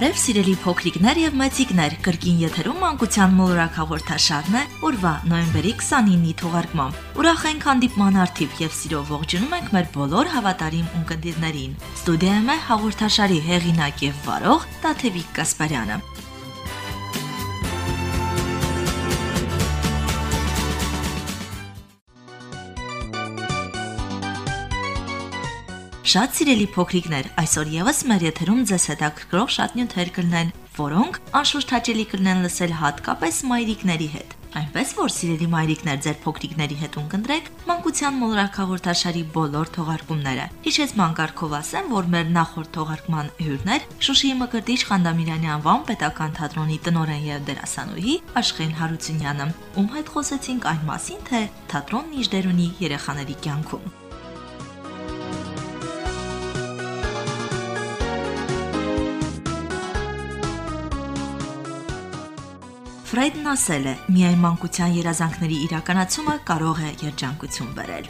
Բարև սիրելի փոքրիկներ եւ մեծիկներ, կրկին եթերում մանկության մոլորակ հաղորդաշարն է օրվա նոյեմբերի 29-ի թողարկմամբ։ Ուրախ ենք հանդիպման արդիվ եւ սիրով ողջունում ենք մեր բոլոր հավատարիմ ունկնդիրներին։ Ստուդիայում է հաղորդաշարի հեղինակ եւ վարող Տաթևիկ Կասպարյանը։ Շատ սիրելի փոքրիկներ, այսօր եւս մեր եթերում ձեզ հետաքրքրող շատ նյութեր կլինեն, որոնք անշուշտ հաճելի կլինեն լսել հատկապես մայրիկների հետ։ Այնպես որ սիրելի մայրիկներ ձեր փոքրիկների հետ ունկնդրեք մանկության մոլորակ հաղորդաշարի բոլոր թողարկումները։ Հիշեցման կարգով ասեմ, որ մեր նախորդ թողարկման հյուրներ Շուշիի Մկրտիչ Խանդամիրյանի անվան պետական թատրոնի տնօրեն եւ դերասանուհի Աշխեն Հարությունյանը, ում հետ խոսեցինք այն մասին, թե թատրոնն ինչ դեր ունի երեխաների կյանքում։ Ֆրեյդն ասել է. միայն մանկության երազանքների իրականացումը կարող է երջանկություն բերել։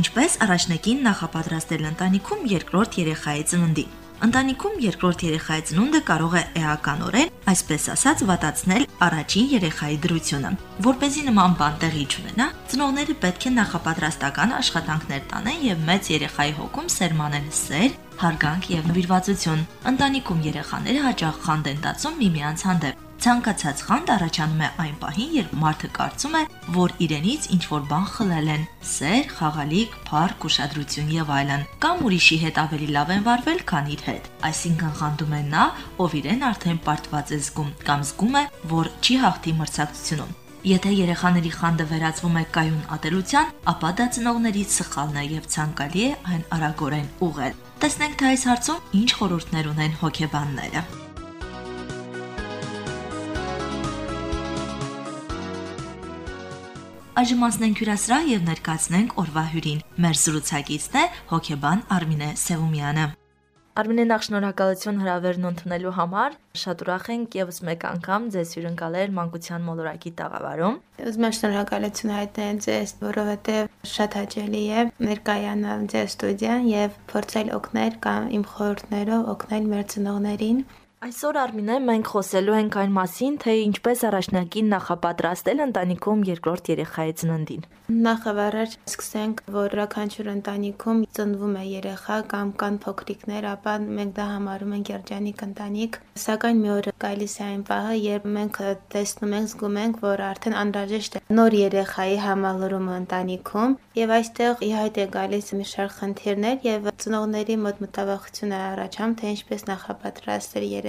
Ինչպես առաջնակին նախապատրաստել ընտանիքում երկրորդ երեխայի ծննդին։ Ընտանիքում երկրորդ երեխայի ծնունդը կարող է էականորեն, այսպես ասած, վատացնել առաջին երեխայի դրությունը։ Որ เป զի նման բան տեղի չունենա, ծնողները պետք է նախապատրաստական աշխատանքներ տանեն եւ մեծ երեխայի հոգում սերմանեն սեր, հարգանք եւ նվիրվածություն։ Ընտանիքում երեխաները հաճախ խանդ են տածում միմյանց հանդեպ Ցանկացած խանդ առաջանում է այն պահին, երբ մարդը կարծում է, որ իրենից ինչ որ բան խլել են՝ սեր, խաղալիք, փառք, ուշադրություն եւ այլն, կամ ուրիշի հետ ավելի լավ են վարվել, քան իր հետ։ Այսինքն խանդում է նա, ով իրեն արդեն պարտված է զգում կամ զգում է, որ չի հաղթի մրցակցությունում։ Եթե երեխաների խանդը վերածվում է կայուն ատելության, ապա դա ծնողներից սխալն է եւ ցանկալի է այն արագորեն ուղղել։ Տեսնենք թե այս հարցում ինչ խորհուրդներ ունեն հոգեբանները։ Այժմ անցնենք հյուրասրահ եւ ներկայացնենք օրվա հյուրին։ Մեր զրուցակիցն է հոկեբան Արմինե Սևումյանը։ Արմինե նախ շնորհակալություն հրավերն ընդունելու համար։ Շատ ուրախ ենք եւս մեկ անգամ ձեզ հյուրընկալել մանկության մոլորակի տաղավարում։ Ուզում եմ շնորհակալություն հայտնել ձեզ, որովհետեւ շատ հաճելի է ներկայանալ ձեր ստուդիան եւ փորձել օգնել կամ իմ խորհուրդներով օգնել մեր ծնողներին Այսօր Արմինե մենք խոսելու ենք այն մասին, թե ինչպես առաջնակին նախապատրաստել ընտանիքում երկրորդ երեխայի ծննդին։ Նախավարար սկսենք, որ յուրաքանչյուր ընտանիքում ծնվում է երեխա կամ կան փոքրիկներ, ապա մենք դա համարում ենք երջանիկ ընտանիք, սակայն մի օր գալիս է այն պահը, երբ մենք տեսնում ենք, զգում ենք, որ արդեն անհրաժեշտ է նոր երեխայի համալրումը ընտանիքում, եւ այստեղ ի հայտ է գալիս մի շարք խնդիրներ եւ ծնողների մոտ մտավախություն է առաջանում, թե ինչպես նախապատրաստել երեխային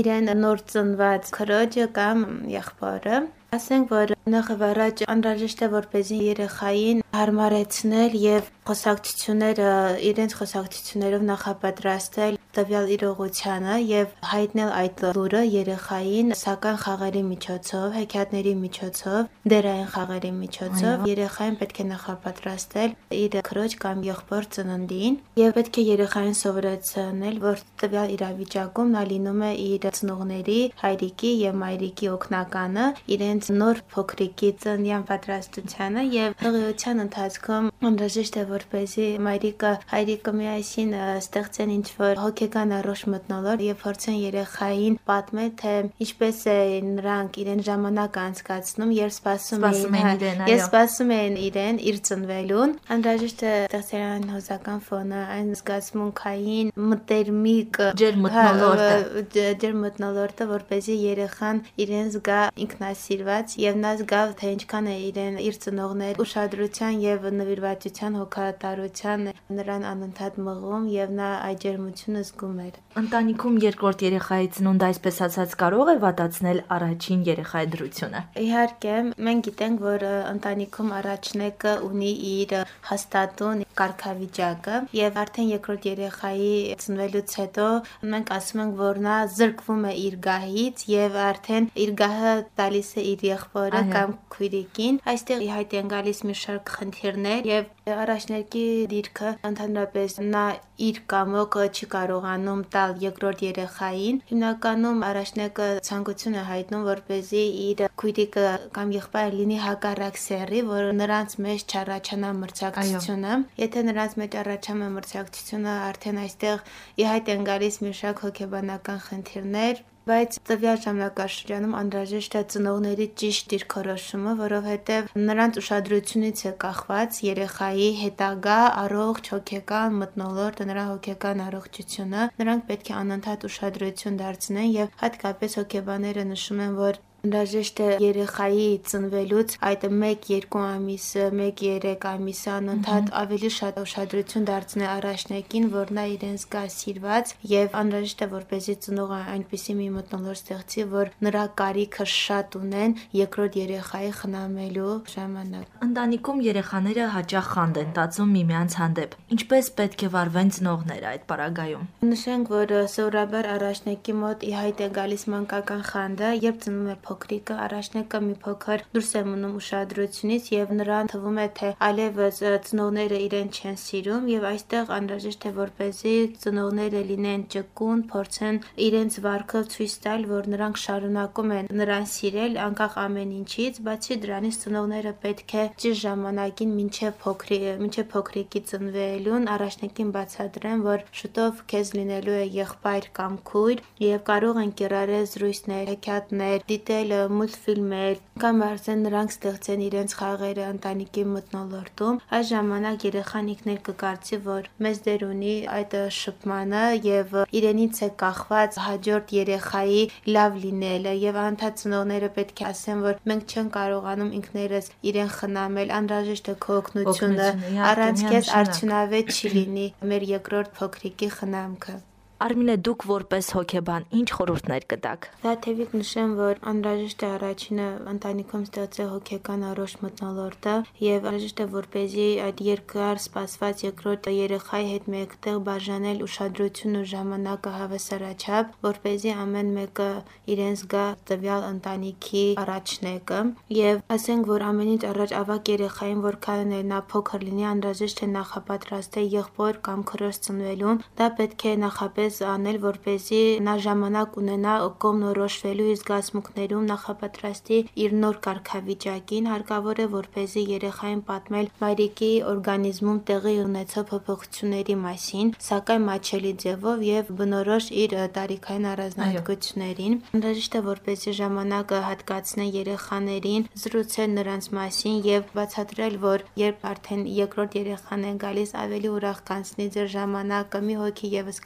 իրեն նոր ծնված քրոջը կամ եղբորը Ասենք, որ նախ առաջ անհրաժեշտ է որպեսզի երեխային հարմարեցնել եւ խոսակցությունները իրենց խոսակցություններով նախապատրաստել տվյալ իրողությանը եւ հայտնել այդ լուրը երեխային սական խաղերի միջոցով, հեքիաթների միջոցով, դերային խաղերի միջոցով երեխային պետք է նախապատրաստել իր քրոջ կամ եղբոր ծննդին եւ պետք է երեխային սովորեցնել, որ տվյալ իրավիճակում նա լինում է իր ծնողների, հայրիկի եւ մայրիկի օգնականը իրենց նոր փոքրիկի ծննդյան պատրաստությանը եւ հղիության ընթացքում անհրաժեշտ է որպեսզի մայրիկը հայրիկը միասին ստեղծեն ինչ որ հոգի հոգեկան առողջ մտնոլորտ եւ փորձեն երեխային պատմել, թե ինչպես է նրանք իրեն ժամանակ անցկացնում եւ սպասում էին եւ սպասում էին իրեն իր ծնվելուն։ Անհրաժեշտ է ստեղծել հոզական ֆոնը, այն զգացմունքային մտերմիկ ջեր մտնոլորտը, ջեր մտնոլորտը, որ เป զի երեխան իրեն զգա ինքնասիրված եւ նա զգա թե ինչքան է իրեն իր ծնողներ ուշադրության եւ նվիրվածության հոգատարության նրան անընդհատ մղում եւ նա այդ ջերմությունը զգում էր։ Ընտանիքում երկրորդ երեխայի ծնունդը այսպես ասած կարող է վատացնել առաջին երեխայի դրությունը։ Իհարկե, մենք գիտենք, որ ընտանիքում առաջնեկը ունի իր հաստատուն կարգավիճակը եւ արդեն երկրորդ երեխայի ծնվելուց հետո մենք ասում ենք, որ նա զրկվում է իր գահից եւ արդեն իր գահը տալիս է իր եղբորը կամ քույրիկին։ Այստեղ ի հայտ են գալիս մի շարք խնդիրներ եւ Առաջներքի դիրքը ընդհանրապես նա իր կամոկը չի կարողանում տալ երկրորդ երեխային։ Հիմնականում առաջնակը ցանկություն է հայտնում, որ เป զի իր քույրիկը կամ եղբայրը լինի հակառակ սեռի, որ նրանց մեջ չառաջանա մրցակցությունը։ Եթե նրանց մեջ առաջանում է մրցակցությունը, արդեն այստեղ ի հայտ են գալիս մի շարք հոգեբանական խնդիրներ, բայց տվյալ ժամանակաշրջանում անհրաժեշտ է ծնողների ճիշտ դիրքորոշումը, որովհետև նրանց ուշադրությունից է կախված երեխայի հետագա առողջ հոգեկան մթնոլորտ, նրա հոգեկան առողջությունը։ Նրանք պետք է անընդհատ ուշադրություն դարձնեն եւ հատկապես հոգեբանները նշում են, որ Անհրաժեշտ է երեխայի ծնվելուց այդ 1-2 ամիսը, 1-3 ամիսը անընդհատ ավելի շատ ուշադրություն դարձնել առաջնակին, որ նա իրեն զգա սիրված եւ անհրաժեշտ է որպեսզի ծնողը այնպիսի մի մտնոլորտ ստեղծի, որ նրա կարիքը շատ ունեն երկրորդ երեխայի խնամելու ժամանակ։ Ընտանիքում երեխաները հաճախ խանդ են տածում միմյանց հանդեպ։ Ինչպես պետք է վարվեն ծնողները այդ պարագայում։ Նշենք, որ սովորաբար առաջնակի մոտ ի հայտ է գալիս մանկական խանդը, երբ ծնվում է փոքրիկը առաջնակը մի փոքր դուրս է մնում ուշադրությունից եւ նրան թվում է թե այլևս ծնողները իրեն չեն սիրում եւ այստեղ անհրաժեշտ է որպեսզի ծնողները լինեն ճկուն, փորձեն իրենց վարքը ցույց տալ, որ նրանք շարունակում են նրան սիրել անկախ ամեն ինչից, բացի դրանից ծնողները պետք է ճիշտ ժամանակին մինչև փոքրի մինչև փոքրիկի ծնվելուն առաջնակին բացատրեն, որ շուտով քեզ լինելու է եղբայր կամ քույր եւ կարող են կիրառել զրույցներ, հեքիաթներ, դիտել դիտել մուլտֆիլմեր կամ արդեն նրանք ստեղծեն իրենց խաղերը ընտանիքի մթնոլորտում, այս ժամանակ երեխան ինքն էլ կկարծի, որ մեծ դեր ունի այդ շփմանը եւ իրենից է կախված հաջորդ երեխայի լավ լինելը եւ անդադ ծնողները պետք է ասեն, որ մենք չենք կարողանում ինքներս իրեն խնամել, անհրաժեշտ է քո օգնությունը, առանց քեզ արդյունավետ չի լինի մեր երկրորդ փոքրիկի խնամքը։ Արմինե դուք որպես հոգեբան ինչ խորհուրդներ կտաք։ Դաթևիկ նշեմ, որ անհրաժեշտ է առաջինը ընտանիքում ստեղծել հոգեկան առողջ մթնոլորտը եւ անհրաժեշտ է որպեսզի այդ երկար սպասված երկրորդ երեխայի հետ մեկտեղ բաժանել ուշադրությունն ու ժամանակը հավասարաչափ, որպեսզի ամեն մեկը իրեն զգա տվյալ ընտանիքի առաջնեկը եւ ասենք, որ ամենից առաջ ավակ երեխային որքան էլ նա փոքր լինի, անհրաժեշտ է նախապատրաստել եղբոր կամ քրոջ ծնվելուն, դա պետք է նախապես ինչպես անել, որպեսզի նա ժամանակ ունենա կողմնորոշվելու իր զգացմունքներում նախապատրաստի իր նոր կարգավիճակին, հարկավոր է որպեսզի երեխային պատմել մայրիկի օրգանիզմում տեղի ունեցող փոփոխությունների մասին, սակայն մաչելի ձևով եւ բնորոշ իր տարիքային առանձնահատկություններին։ Անհրաժեշտ է որպեսզի ժամանակը հատկացնել երեխաներին, զրուցել նրանց մասին եւ բացատրել, որ երբ արդեն երկրորդ երեխան է գալիս, ավելի ուրախ կանցնի ձեր ժամանակը, մի հոգի եւս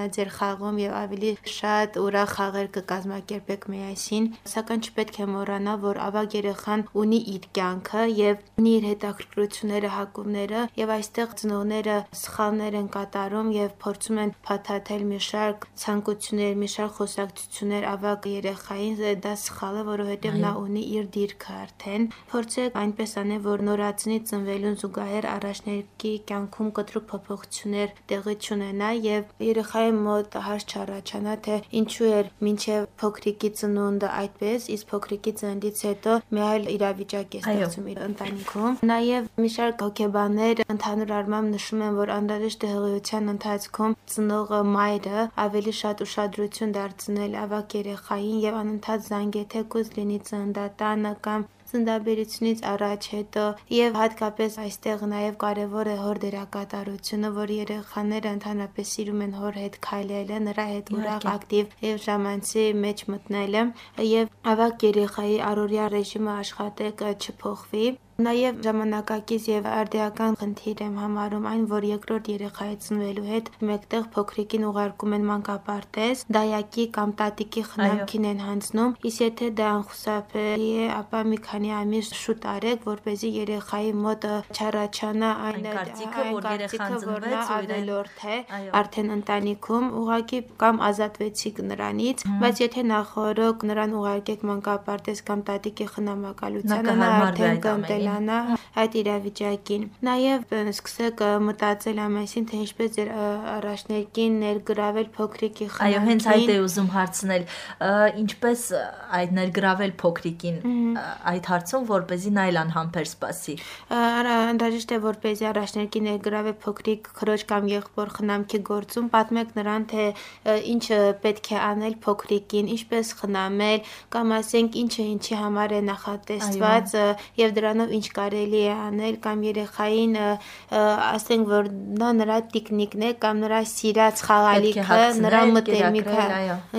կավելանա ձեր խաղում եւ ավելի շատ ուրախ խաղեր կկազմակերպեք միասին, սակայն չպետք է մոռանալ, որ ավագ երեխան ունի իր կյանքը եւ ունի իր հետաքրքրությունները, հակումները եւ այստեղ ծնողները սխալներ են կատարում եւ փորձում են փաթաթել մի շարք ցանկություններ, մի շարք խոսակցություններ ավագ երեխային, դա սխալ է, որովհետեւ նա ունի իր դիրքը արդեն։ Փորձեք այնպես անել, որ նորածնի ծնվելուն զուգահեռ առաջներքի կյանքում կտրուկ փոփոխություններ տեղի չունենա եւ երեխայի մոտ հարց չառաջանա, թե ինչու էր մինչև փոքրիկի ծնունդը այդպես, իսկ փոքրիկի ծննդից հետո մի այլ իրավիճակ է ստեղծում իր ընտանիքում։ Նաև մի շարք հոգեբաններ ընդհանուր առմամբ նշում են, որ անհրաժեշտ է հղիության ընթացքում ծնողը մայրը ավելի շատ ուշադրություն դարձնել ավակ երեխային եւ անընդհատ զանգեթեկուզ լինի ծննդատանը կամ ծննդաբերությունից առաջ հետո եւ հատկապես այստեղ նաեւ կարեւոր է հոր դերակատարությունը, որ երեխաները ընդհանրապես սիրում են հոր հետ քայլելը, նրա հետ ուրախ ակտիվ եւ ժամանցի մեջ մտնելը եւ ավակ երեխայի առօրյա ռեժիմը աշխատեք չփոխվի Նաև ժամանակակից եւ արդիական խնդիր եմ համարում այն, որ երկրորդ երեխայի ծնվելու հետ մեկտեղ փոքրիկին ուղարկում են մանկապարտեզ, դայակի կամ տատիկի խնամքին են հանձնում, իսկ եթե դա անխուսափելի է, ապա մի քանի ամիս շուտ արեք, որ เป զի երեխայի մոտ չառաջանա այն կարծիքը, որ երեխան ծնվեց ու ավելորդ է արդեն ընտանիքում, ուղակի կամ ազատվեցիք նրանից, բայց եթե նախորոք նրան ուղարկեք մանկապարտեզ կամ տատիկի խնամակալությանը, նա արդեն կընտել վերանա այդ իրավիճակին։ Նաև սկսեք մտածել ամեսին, թե ինչպես ձեր առաջներքին ներգրավել փոքրիկի խնամքին։ Այո, հենց այդ է ուզում հարցնել, ինչպես այդ ներգրավել փոքրիկին այդ հարցում, որ เป զի նայլան համբեր սպասի։ Արա, դաժիշտ է որ เป զի առաջներքին ներգրավել փոքրիկ քրոջ կամ եղբոր խնամքի գործում, պատմեք նրան, թե ինչ պետք է անել փոքրիկին, ինչպես խնամել, կամ ասենք ինչը ինչի համար է նախատեսված եւ դրանով ինչ կարելի է անել կամ երեխային ասենք որ դա նրա տիկնիկն է կամ նրա սիրած խաղալիքը, նրա մտերմիկը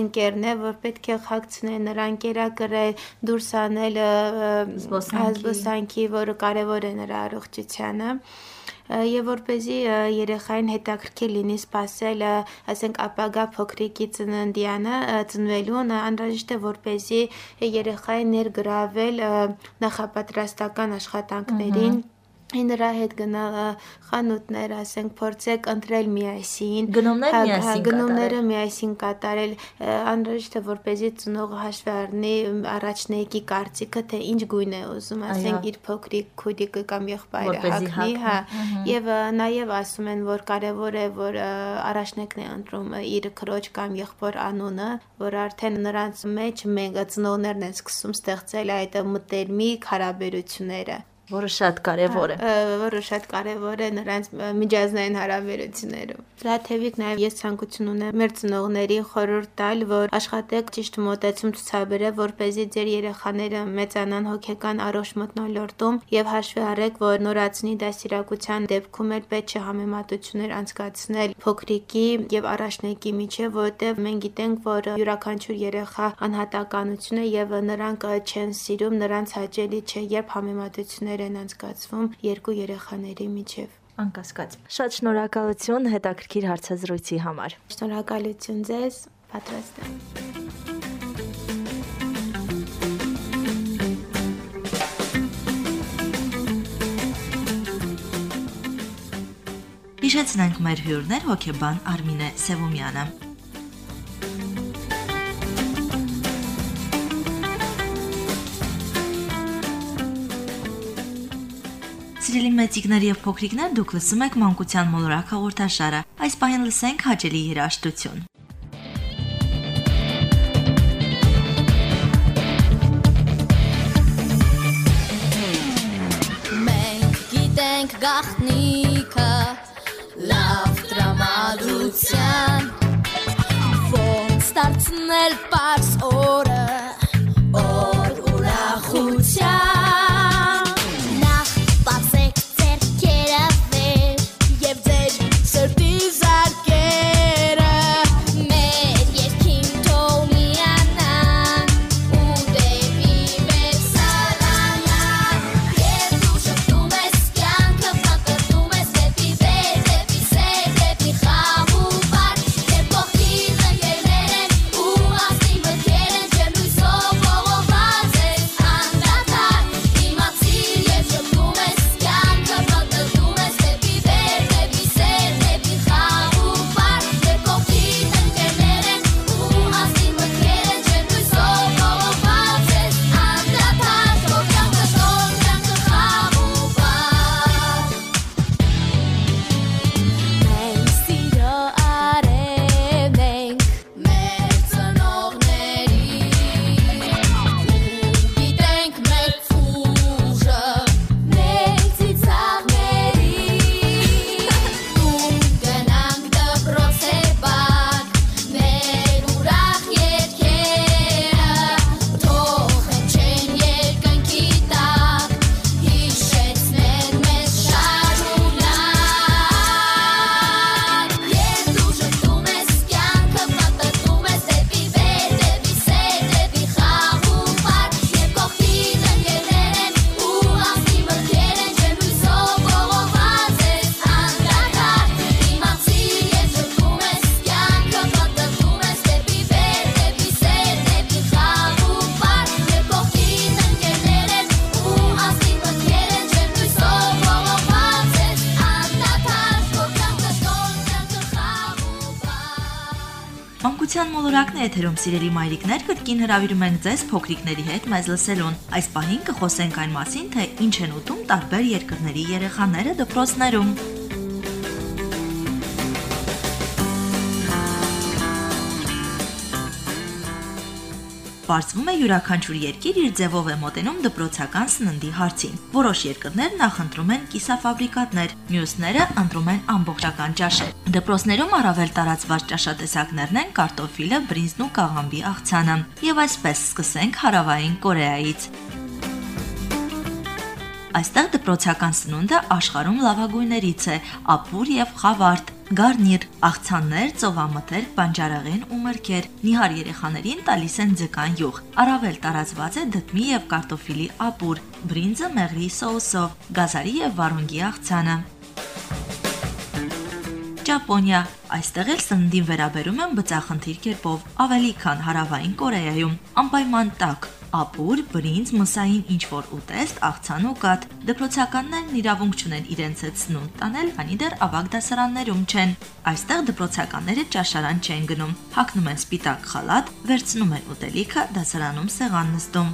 ընկերն է, որ պետք է խակցնել նրան կերակրել, դուրս անել զբոսանքի, որը կարևոր է նրա առողջությանը եւ որպեսզի երեխային հետաքրքիր լինի սпасել, ասենք ապագա փոքրիկի ծննդյանը, ծնվելուն անհրաժեշտ է որպեսզի երեխային ներգրավել նախապատրաստական աշխատանքներին նրա հետ գնալ խանութներ, ասենք փորձեք ընտրել միասին, գնումներ հա, հա, միասին գնումները միասին կատարել, անհրաժեշտ է որպեսզի ծնողը հաշվի առնի առաջնեկի կարծիքը, թե ինչ գույն է ուզում, ասենք իր փոքրիկ քույրիկը կամ եղբայրը հագնի, հա, եւ նաեւ ասում են, որ կարեւոր է, որ առաջնեկն է ընտրում իր քրոջ կամ եղբոր անունը, որ արդեն նրանց մեջ մենք ծնողներն են սկսում ստեղծել այդ մտերմիկ հարաբերությունները որը շատ կարևոր է որը շատ կարևոր է նրանց միջազգային հարաբերություններում դրա թեւիկ նաև ես ցանկություն ունեմ մեր ծնողներին խորհուրդ տալ որ աշխատեք ճիշտ մոտեցում ցուցաբերել որ เป զի ձեր երեխաները մեծանան հոգեկան առողջ մտնոլորտում եւ հաշվի առեք որ նորածնի դասիրակության դեպքում էլ պետք է համեմատություններ անցկացնել փոքրիկի եւ առաջնեկի միջեւ որտեղ մենք գիտենք որ յուրաքանչյուր երեխա անհատականություն է եւ նրանք չեն սիրում նրանց հաճելի չէ երբ համեմատություններ տարիներ են անցկացվում երկու երեխաների միջև անկասկած։ Շատ շնորհակալություն հետաքրքիր հարցազրույցի համար։ Շնորհակալություն ձեզ, պատրաստ եմ։ Հիշեցնենք մեր հյուրներ հոկեբան Արմինե Սևոմյանը։ Սիրելի մեծիկներ եւ փոքրիկներ, դուք լսում եք Մանկության մոլորակ հաղորդաշարը։ Այս պահին լսենք հաճելի երաժշտություն։ Մենք գիտենք գախնիկը լավ դրամատուրգիան ոնց դարձնել པարս օրը օր է եթերում սիրելի մայրիկներ, կրկին հրավիրում ենք ձեզ փոքրիկների հետ մեզ լսելուն։ Այս պահին կխոսենք այն մասին, թե ինչ են ուտում տարբեր երկրների երեխաները դպրոցներում։ Պարզվում է յուրաքանչյուր երկիր իր ձևով է մոտենում դպրոցական սննդի հարցին։ Որոշ երկրներ նախընտրում են կիսաֆաբրիկատներ, մյուսները ընտրում են ամբողջական ճաշեր։ Դպրոցներում առավել տարածված ճաշատեսակներն են կարտոֆիլը, բրինձն ու կաղամբի աղցանը։ Եվ այսպես սկսենք հարավային Կորեայից։ Այստեղ դպրոցական սնունդը աշխարհում լավագույններից է՝ ապուր եւ խավարտ գարնիր, աղցաններ, ծովամթեր, բանջարեղեն ու մրգեր։ Նիհար երեխաներին տալիս են ձկան յուղ։ Առավել տարածված է դդմի եւ կարտոֆիլի ապուր, բրինձը մեղրի սոուսով, գազարի եւ վարունգի աղցանը։ Ճապոնիա Այստեղ էլ սննդին վերաբերում են բծախնդիր կերպով, ավելի քան հարավային Կորեայում։ Անպայման տակ ապուր, բրինձ, մսային ինչ-որ ուտեստ, աղցան ու կաթ։ Դպրոցականներն իրավունք չունեն իրենց հետ սնունդ տանել, քանի դեռ ավագ դասարաններում չեն։ Այստեղ դպրոցականները ճաշարան չեն գնում, հագնում են սպիտակ խալատ, վերցնում են ուտելիքը, դասարանում սեղան նստում։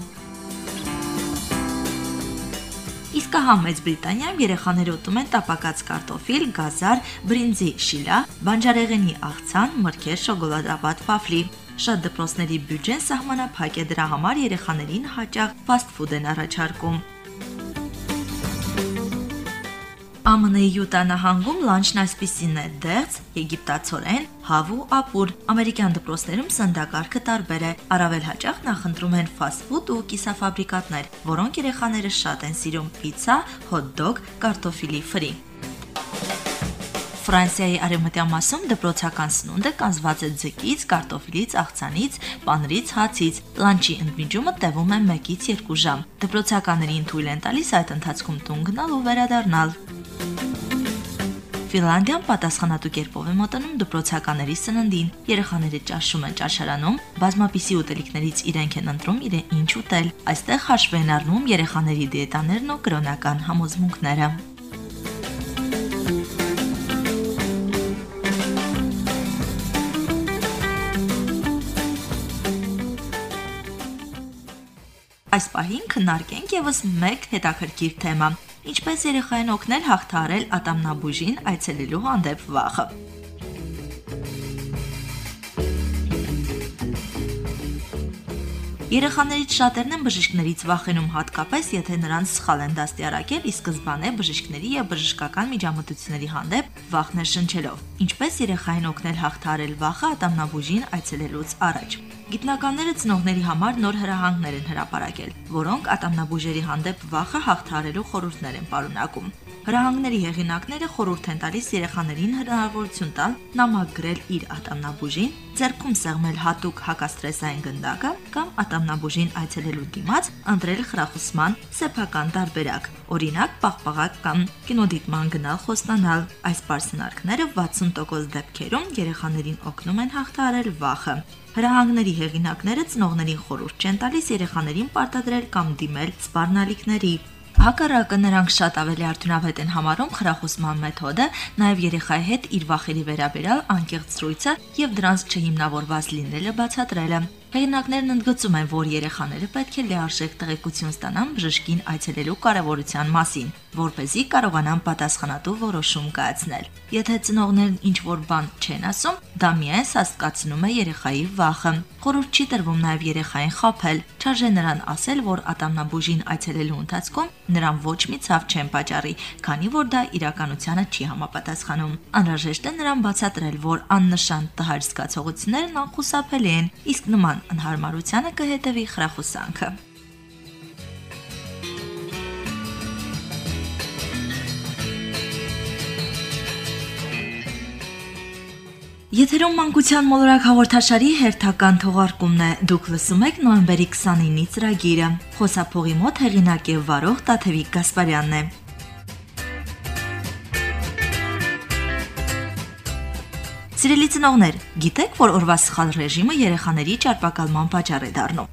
Իսկ հա Մեծ Բրիտանիայում երեխաները ուտում են տապակած կարտոֆիլ, գազար, բրինձի շիլա, բանջարեղենի աղցան, մրգեր, շոկոլադապատ վաֆլի։ Շատ դպրոցների բյուջեն սահմանափակ է դրա համար երեխաներին հաճախ ֆաստ ֆուդ են առաջարկում։ ԱՄՆ-ի Յուտա նահանգում լանչն այսպեսին է՝ դեղց, եգիպտացորեն, հավ ու ապուր։ Ամերիկյան դպրոցներում սննդակարգը տարբեր է։ Առավել հաճախ նախընտրում են ֆաստ ֆուդ ու կիսաֆաբրիկատներ, որոնք երեխաները շատ են սիրում՝ պիցցա, հոթ դոգ, կարտոֆիլի ֆրի։ Ֆրանսիայի արևմտյան մասում դպրոցական սնունդը կազմված է ձկից, կարտոֆիլից, աղցանից, պանրից, հացից։ Լանչի ընդմիջումը տևում է 1-ից 2 ժամ։ Դպրոցականներին թույլ են տալիս այդ ընթացքում տուն գնալ ու վերադառնալ։ Ֆինլանդիան պատասխանատու կերպով է մոտենում դպրոցականների սննդին։ Երեխաները ճաշում են ճաշարանում, բազմապիսի ուտելիքներից իրենք են ընտրում իրեն ինչ ուտել։ Այստեղ հաշվի են առնում երեխաների դիետաներն ու կրոնական համոզմունքները։ Այս պահին քննարկենք եւս մեկ հետաքրքիր թեմա. ինչպես երեխային օգնել հաղթահարել ատամնաբուժին այցելելու հանդեպ վախը։ Երեխաներից շատերն են բժիշկներից վախենում հատկապես, եթե նրանց սխալ են դաստիարակել, ի սկզբանե բժիշկների եւ բժշկական միջամտությունների հանդեպ վախներ շնչելով։ Ինչպես երեխային օգնել հաղթահարել վախը ատամնաբուժին այցելելուց առաջ։ Գիտնականները ծնողների համար նոր հրահանգներ են հրապարակել, որոնք ատամնաբուժերի հանդեպ վախը հաղթահարելու խորհուրդներ են պարունակում։ Հրահանգների հեղինակները խորհուրդ են տալիս երեխաներին հնարավորություն տալ նամակ գրել իր ատամնաբուժին, ձեռքում սեղմել հատուկ հակաստրեսային գնդակը կամ ատամնաբուժին այցելելու դիմաց ընտրել խրախուսման սեփական տարբերակ, օրինակ պաղպաղակ կամ կինոդիտման գնալ խոստանալ։ Այս պարսնարկները 60% դեպքերում երեխաներին օգնում են հաղթահարել վախը։ Հրահանգների հեղինակները ծնողներին խորհուրդ չեն տալիս երեխաներին պարտադրել կամ դիմել սպառնալիքների, Հակառակը նրանք շատ ավելի արդյունավետ են համարում խրախուսման մեթոդը, նաև երեխայի հետ իր վախերի վերաբերյալ անկեղծ զրույցը եւ դրանց չհիմնավորված լինելը բացատրելը։ Հեղինակներն ընդգծում են, որ երեխաները պետք է լիարժեք տեղեկություն ստանան բժշկին այցելելու կարևորության մասին, որ เป զի կարողանան պատասխանատու որոշում կայացնել։ Եթե ծնողներն ինչ-որ բան չեն ասում, դա միայն հասկացնում է երեխայի վախը։ Խորհուրդ չի տրվում նաև երեխային խափել, չարժե նրան ասել, որ ատամնաբուժին այցելելու ընթացքում նրան ոչ մի ցավ չեն պատճառի, քանի որ դա իրականությանը չի համապատասխանում։ Անհրաժեշտ է նրան բացատրել, որ աննշան տհար զգացողություններն անխուսափելի են, իսկ նման նման անհարմարությանը կհետևի խրախուսանքը։ Եթերում մանկության մոլորակ հաղորդաշարի հերթական թողարկումն է։ Դուք լսում եք նոյեմբերի 29-ի ծրագիրը։ Խոսափողի մոտ հեղինակ եւ վարող Տաթևիկ Գասպարյանն է։ Սիրելի ծնողներ, գիտեք, որ օրվա սխալ ռեժիմը երեխաների ճարպակալման պատճառ է դառնում։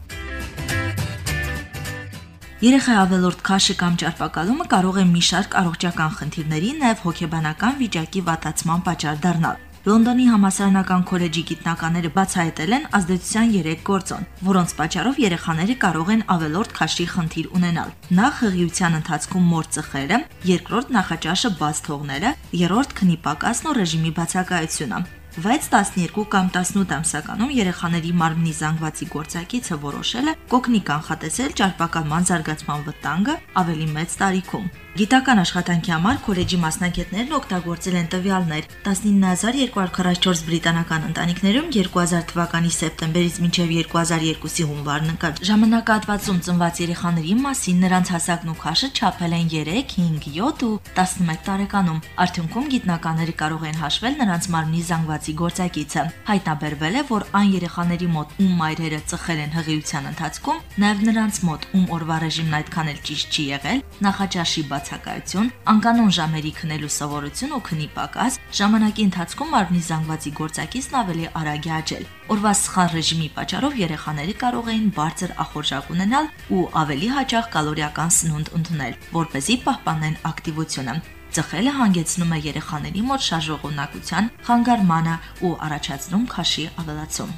Երեխայի ավելորդ քաշը կամ ճարպակալումը կարող է մի շարք առողջական խնդիրների, նաև հոգեբանական վիճակի վատացման պատճառ դառնալ։ Լոնդոնի համասարանական քոլեջի գիտնականները բացահայտել են ազդեցության 3 գործոն, որոնց պատճառով երեխաները կարող են ավելորդ քաշի խնդիր ունենալ։ Նախ հղիության ընթացքում մոր ծխերը, երկրորդ նախաճաշը բաց թողնելը, երրորդ քնի պակասն ու ռեժիմի բացակայությունը։ Բայց 12 կամ 18 ամսականում երեխաների մարմնի զանգվածի գործակիցը որոշել է կոգնի կանխատեսել ճարպակալման զարգացման վտանգը ավելի մեծ տարիքում։ Գիտական աշխատանքի համար քոլեջի մասնակիցներն օգտագործել են տվյալներ. 19244 բրիտանական ընտանիքներում 2000 թվականի սեպտեմբերից մինչև 2002-ի հունվար նկատ ժամանակահատվածում ծնված երեխաների մասին նրանց հասակն ու քաշը չափել են 3, 5, 7 ու 11 տարեկանում։ Արդյունքում գիտնականները կարող են հաշվել նրանց մարմնի զանգվածի գործակիցը։ Հայտնաբերվել է, որ այն երեխաների մոտ, ում մայրերը ծխել են հղիության ընթացքում, նաև նրանց մոտ, ում օրվա ռեժիմն այդքան էլ ճիշտ չի եղել, նախաճաշի բաց բացակայություն, անկանոն ժամերի քնելու սովորություն ու քնի պակաս, ժամանակի ընթացքում մարմնի զանգվածի գործակիցն ավելի արագ է աճել։ Օրվա սխալ ռեժիմի պատճառով երեխաները կարող էին բարձր ախորժակ ունենալ ու ավելի հաճախ կալորիական սնունդ ընդունել, որ เป զի պահպանեն ակտիվությունը։ Ծխելը հանգեցնում է երեխաների մոտ շարժողունակության խանգարմանը ու առաջացնում քաշի ավելացում։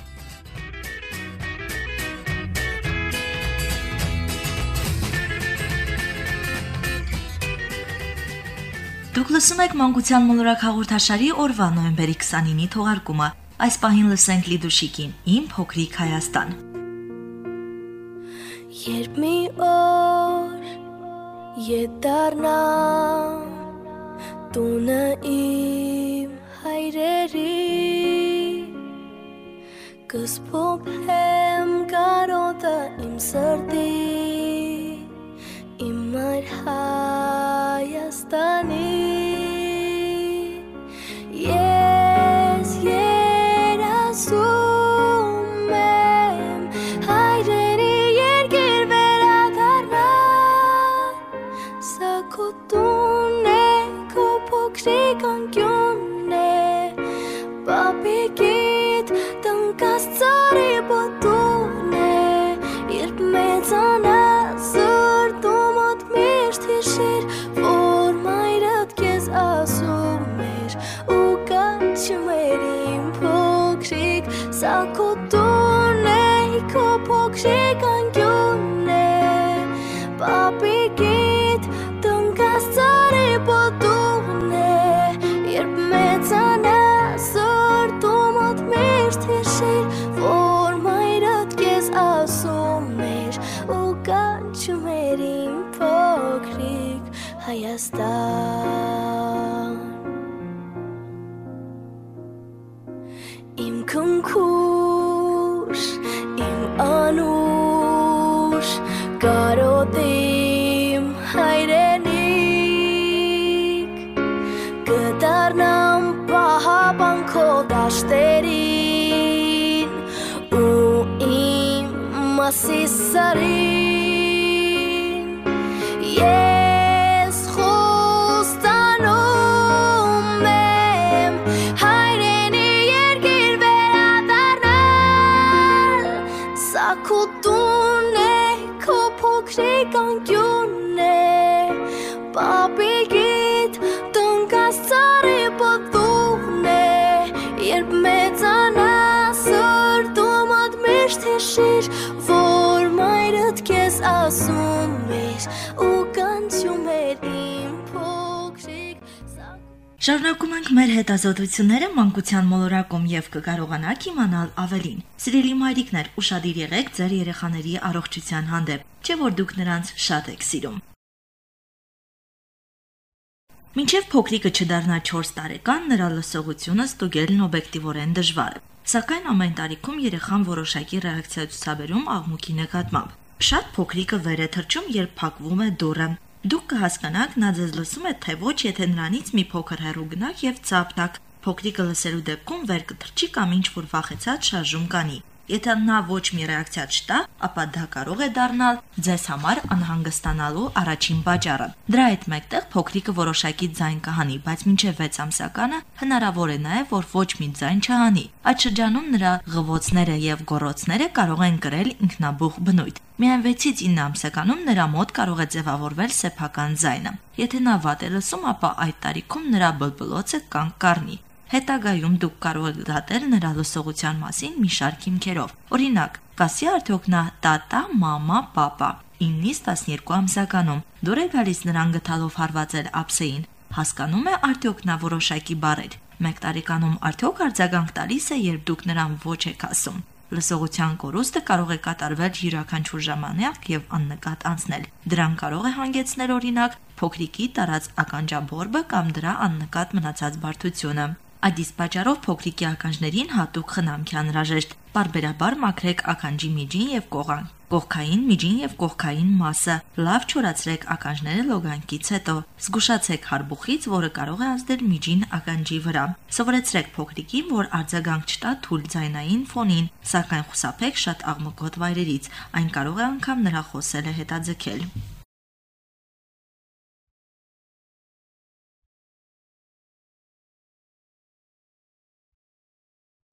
Դուք լսում եք Մանկության մոլորակ հաղորդաշարի օրվա նոյեմբերի 29-ի թողարկումը։ Այս պահին լսենք Լիդուշիկին՝ Իմ փոքրիկ Հայաստան։ Երբ մի օր ետ դառնա տունը իմ հայրերի կսփոփեմ կարոտը իմ սրտի Հայաստան Իմ քնքուշ իմ անուշ կարոտիմ հայրենիք կդառնամ պահապանքո դաշտերին ու իմ մասի սարին Շարունակում ենք մեր հետազոտությունները մանկության մոլորակում եւ կկարողանաք իմանալ ավելին։ Սիրելի մայրիկներ, ուշադիր եղեք ձեր երեխաների առողջության հանդեպ, չէ՞ որ դուք նրանց շատ եք սիրում։ Մինչև փոքրիկը չդառնա 4 տարեկան, նրա լսողությունը ստուգելն օբյեկտիվորեն դժվար է։ Սակայն ամեն տարիքում երեխան որոշակի ռեակցիա ցուցաբերում աղմուկի նկատմամբ։ Շատ փոքրիկը վեր է թռչում, երբ փակվում է դուռը, Դուք կհասկանաք, նա ձեզ լսում է թե ոչ, եթե նրանից մի փոքր հեռու գնաք եւ ծափնաք։ Փոքրիկը լսելու դեպքում վեր կթռչի կամ ինչ որ վախեցած շարժում կանի։ Եթե նա ոչ մի ռեակցիա չտա, ապա դա կարող է դառնալ ձեզ համար անհանգստանալու առաջին պատճառը։ Դրա հետ մեկտեղ փոքրիկը որոշակի ձայն կհանի, բայց մինչև 6 ամսականը հնարավոր է նաև, որ ոչ մի ձայն չհանի։ Այդ շրջանում նրա ղվոցները եւ գոռոցները կարող են կրել ինքնաբուխ բնույթ։ Միայն 6-ից 9 ամսականում նրա մոտ կարող է ձևավորվել սեփական ձայնը։ Եթե նա վատ է լսում, ապա այդ տարիքում նրա բլբլոցը կանգ կառնի։ Հետագայում դուք կարող եք դատել նրա լսողության մասին մի շարք հիմքերով։ Օրինակ, կասի արդյոք նա տատա, մամա, պապա 9-ից 12 ամսականում դուր է գալիս նրան գտալով հարվածել ափսեին։ Հասկանում է արդյոք նա որոշակի բառեր։ Մեկ տարեկանում արդյոք արձագանք տալիս է, երբ դուք նրան ոչ եք ասում։ Լսողության կորուստը կարող է կատարվել յուրաքանչյուր ժամանակ եւ աննկատ անցնել։ Դրան կարող է հանգեցնել օրինակ փոքրիկի տարած ականջաբորբը կամ դրա աննկատ մնացած բարդությունը։ Այդ իսկ պատճառով փոքրիկի ականջներին հատուկ խնամք է անհրաժեշտ։ Բարբերաբար մաքրեք ականջի միջին եւ կողան կողքային, միջին եւ կողքային մասը։ Լավ չորացրեք ականջները լոգանքից հետո։ Զգուշացեք հարբուխից, որը կարող է ազդել միջին ականջի վրա։ Սովորեցրեք փոքրիկին, որ արձագանք չտա թույլ ձայնային ֆոնին, սակայն խուսափեք շատ աղմկոտ վայրերից։ Այն կարող է անգամ նրա խոսելը հետաձգել։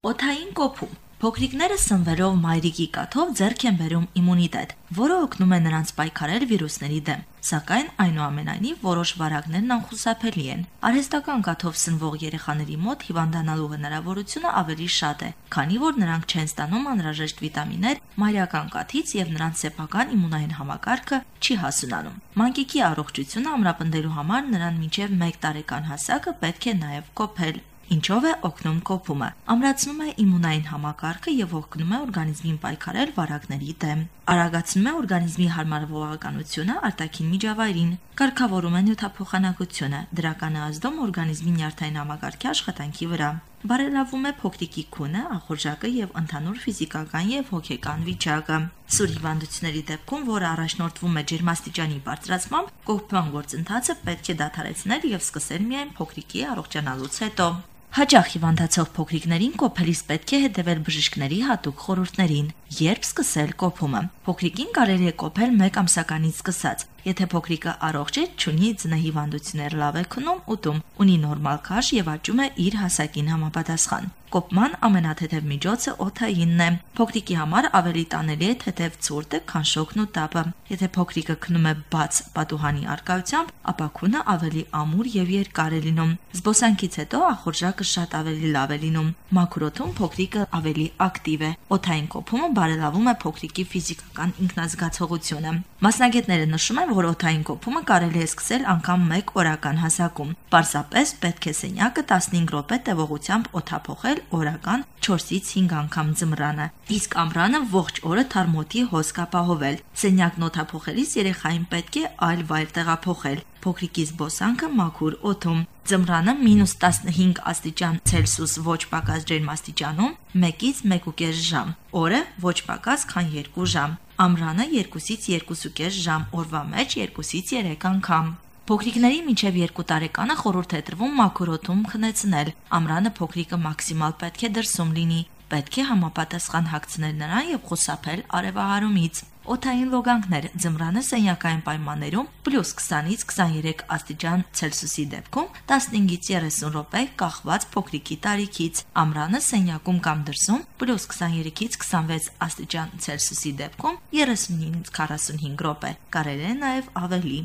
Օթային կոփում Փոքրիկները սնվելով մայրիկի կաթով ձեռք են բերում իմունիտետ, որը օգնում է նրանց պայքարել վիրուսների դեմ։ Սակայն այնուամենայնիվ որոշ վարակներն անխուսափելի են։ Արհեստական կաթով սնվող երեխաների մոտ հիվանդանալու հնարավորությունը ավելի շատ է, քանի որ նրանք չեն ստանում անհրաժեշտ վիտամիններ մայրական կաթից եւ նրանց սեփական իմունային համակարգը չի հասունանում։ Մանկիկի առողջությունը ամրապնդելու համար նրան մինչև 1 տարեկան հասակը պետք է նաեւ կոփել Ինչով է օգնում կոփումը։ Ամրացնում է իմունային համակարգը եւ օգնում է օրգանիզմին պայքարել վարակների դեմ։ Արագացնում է օրգանիզմի հարմարվողականությունը արտաքին միջավայրին, կարգավորում է նյութափոխանակությունը, դրական ազդում օրգանիզմի նյարդային համակարգի աշխատանքի վրա։ Բարելավում է փոքրիկի քունը, ախորժակը եւ ընդհանուր ֆիզիկական եւ հոգեկան վիճակը։ Սուր հիվանդությունների դեպքում, որը առաջնորդվում է ջերմաստիճանի բարձրացմամբ, կողպան գործընթացը պետք է դադարեցնել եւ սկսել միայն փոքրիկի առողջանալուց հետո։ Հաճախ հիվանդացող փոքրիկներին կոփելիս պետք է հետևել բժիշկների հատուկ խորհուրդներին, երբ սկսել կոփումը։ Փոքրիկին կարելի է կոփել 1 ամսականից սկսած, Եթե փոքրիկը առողջ է, ճունի ձնահիվանդություններ լավ է քնում, ուտում, ունի նորմալ քաշ եւ աճում է իր հասակին համապատասխան։ Կոպման ամենաթեթև միջոցը օթայինն է։ Փոքրիկի համար ավելի տանելի է թեթև ցուրտը, քան շոգն ու տապը։ Եթե փոքրիկը քնում է բաց պատուհանի արկայությամբ, ապա քունը ավելի ամուր եւ երկար է լինում։ Զբոսանքից հետո ախորժակը շատ ավելի լավ է լինում։ Մաքրոթում փոքրիկը ավելի ակտիվ է։ Օթային կոփումը բարելավում է փոքրիկի ֆիզիկական ինքնազգացողությունը։ Մասնագետները նշում են, որ օթային կոփումը կարելի է սկսել անգամ 1 օրական հասակում։ Պարզապես պետք է սենյակը 15 րոպե տևողությամբ օթափողել օրական 4-ից 5 անգամ ձմռանը։ Իսկ ամռանը ողջ օրը թարմոտի հոսք ապահովել։ Սենյակն օթափողելիս երեխային պետք է այլ վայր տեղափոխել փոքրիկի զբոսանքը մաքուր օդում։ Ձմռանը -15 աստիճան Ցելսիուս ոչ պակաս ջերմաստիճանում 1-ից 1.5 ժամ։ Օրը ոչ պակաս, քան 2 ժամ ամռանը 2-ից 2.5 ժամ, օրվա մեջ 2-ից 3 անգամ։ Փոքրիկների մինչև 2 տարեկանը խորհուրդ է տրվում մաքրոթում քնեցնել։ Ամռանը փոքրիկը մաքսիմալ պետք է դրսում լինի։ Պետք է համապատասխան հագցնել նրան եւ խուսափել արևահարումից։ Օթային լոգանքներ ձմռանը սենյակային պայմաններում +20-ից 23 աստիճան Ցելսիուսի դեպքում 15-ից 30 րոպե կախված փոքրիկի տարիքից, ամռանը սենյակում կամ դրսում +23-ից 26 աստիճան Ցելսիուսի դեպքում 35-ից 45 րոպե, կարելի է նաև ավելի։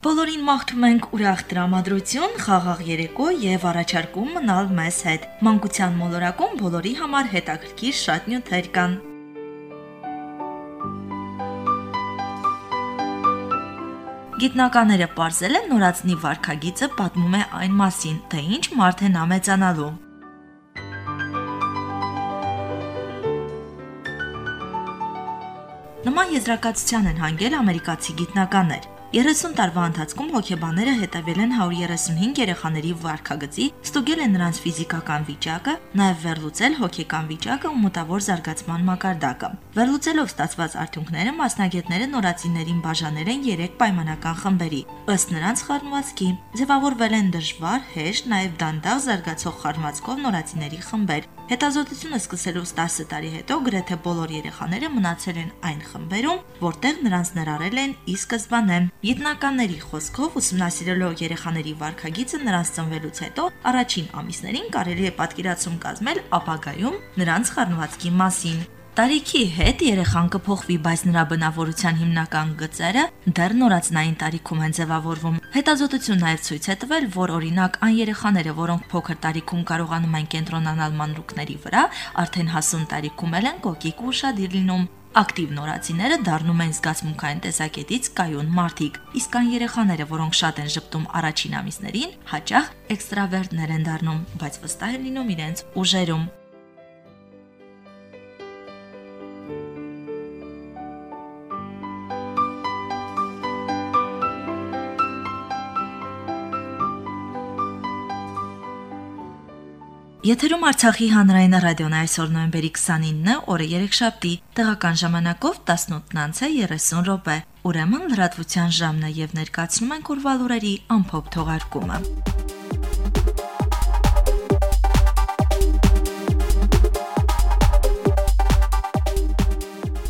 Բոլորին մաղթում ենք ուրախ տրամադրություն, խաղաղ երեկո եւ առաջարկում մնալ մեզ հետ։ Մանկության մոլորակում բոլորի համար հետաքրքիր շատ նյութեր կան։ Գիտնականները ողրզել են նորածնի վարքագիծը պատմում է այն մասին, թե ինչ մարդ է նամեծանալու։ Նման եզրակացության են հանգել ամերիկացի գիտնականներ։ 30 տարվա ընթացքում հոգեբանները հետևել են 135 երեխաների վարքագծի, ստուգել են նրանց ֆիզիկական վիճակը, նաև վերլուծել հոգեկան վիճակը ու մտավոր զարգացման մակարդակը։ Վերլուծելով ստացված արդյունքները մասնագետները նորածիներին բաժանել են 3 պայմանական խմբերի։ Ըստ նրանց խառնվածքի ձևավորվել են դժվար, հեշտ, նաև դանդաղ զարգացող խառնվածքով նորածիների խմբեր։ Հետազոտությունը սկսելուց 10 տարի հետո գրեթե բոլոր երեխաները մնացել են այն խմբերում, որտեղ նրանց ներառել են ի սկզբանե։ Գիտնականների խոսքով ուսումնասիրելով երեխաների վարքագիծը նրանց ծնվելուց հետո առաջին ամիսներին կարելի է պատկերացում կազմել ապագայում նրանց խառնվածքի մասին։ Տարիքի հետ երեխան կփոխվի, բայց նրա բնավորության հիմնական գծերը դեռ նորածնային տարիքում են ձևավորվում։ Հետազոտությունն այլ ցույց է տվել, որ օրինակ այն երեխաները, որոնք փոքր տարիքում կարողանում են կենտրոնանալ մանրուքների վրա, արդեն հասուն տարիքում էլ են կոկիկ ու ուշադիր լինում։ Ակտիվ նորացիները դառնում են զգացմունքային տեսակետից կայուն մարդիկ, իսկ այն երեխաները, որոնք շատ են ճպտում առաջին ամիսներին, հաճախ էքստրավերտներ են դառնում, բայց վստահ են լինում իրենց ուժերում։ Եթերում Արցախի հանրային ռադիոն այսօր նոյեմբերի 29-ը, օրը Երեքշաբթի, տեղական ժամանակով 18:30 րոպե։ Ուրեմն լրատվության ժամն է եւ ներկայացնում ենք ուրվալուրերի ամփոփ թողարկումը։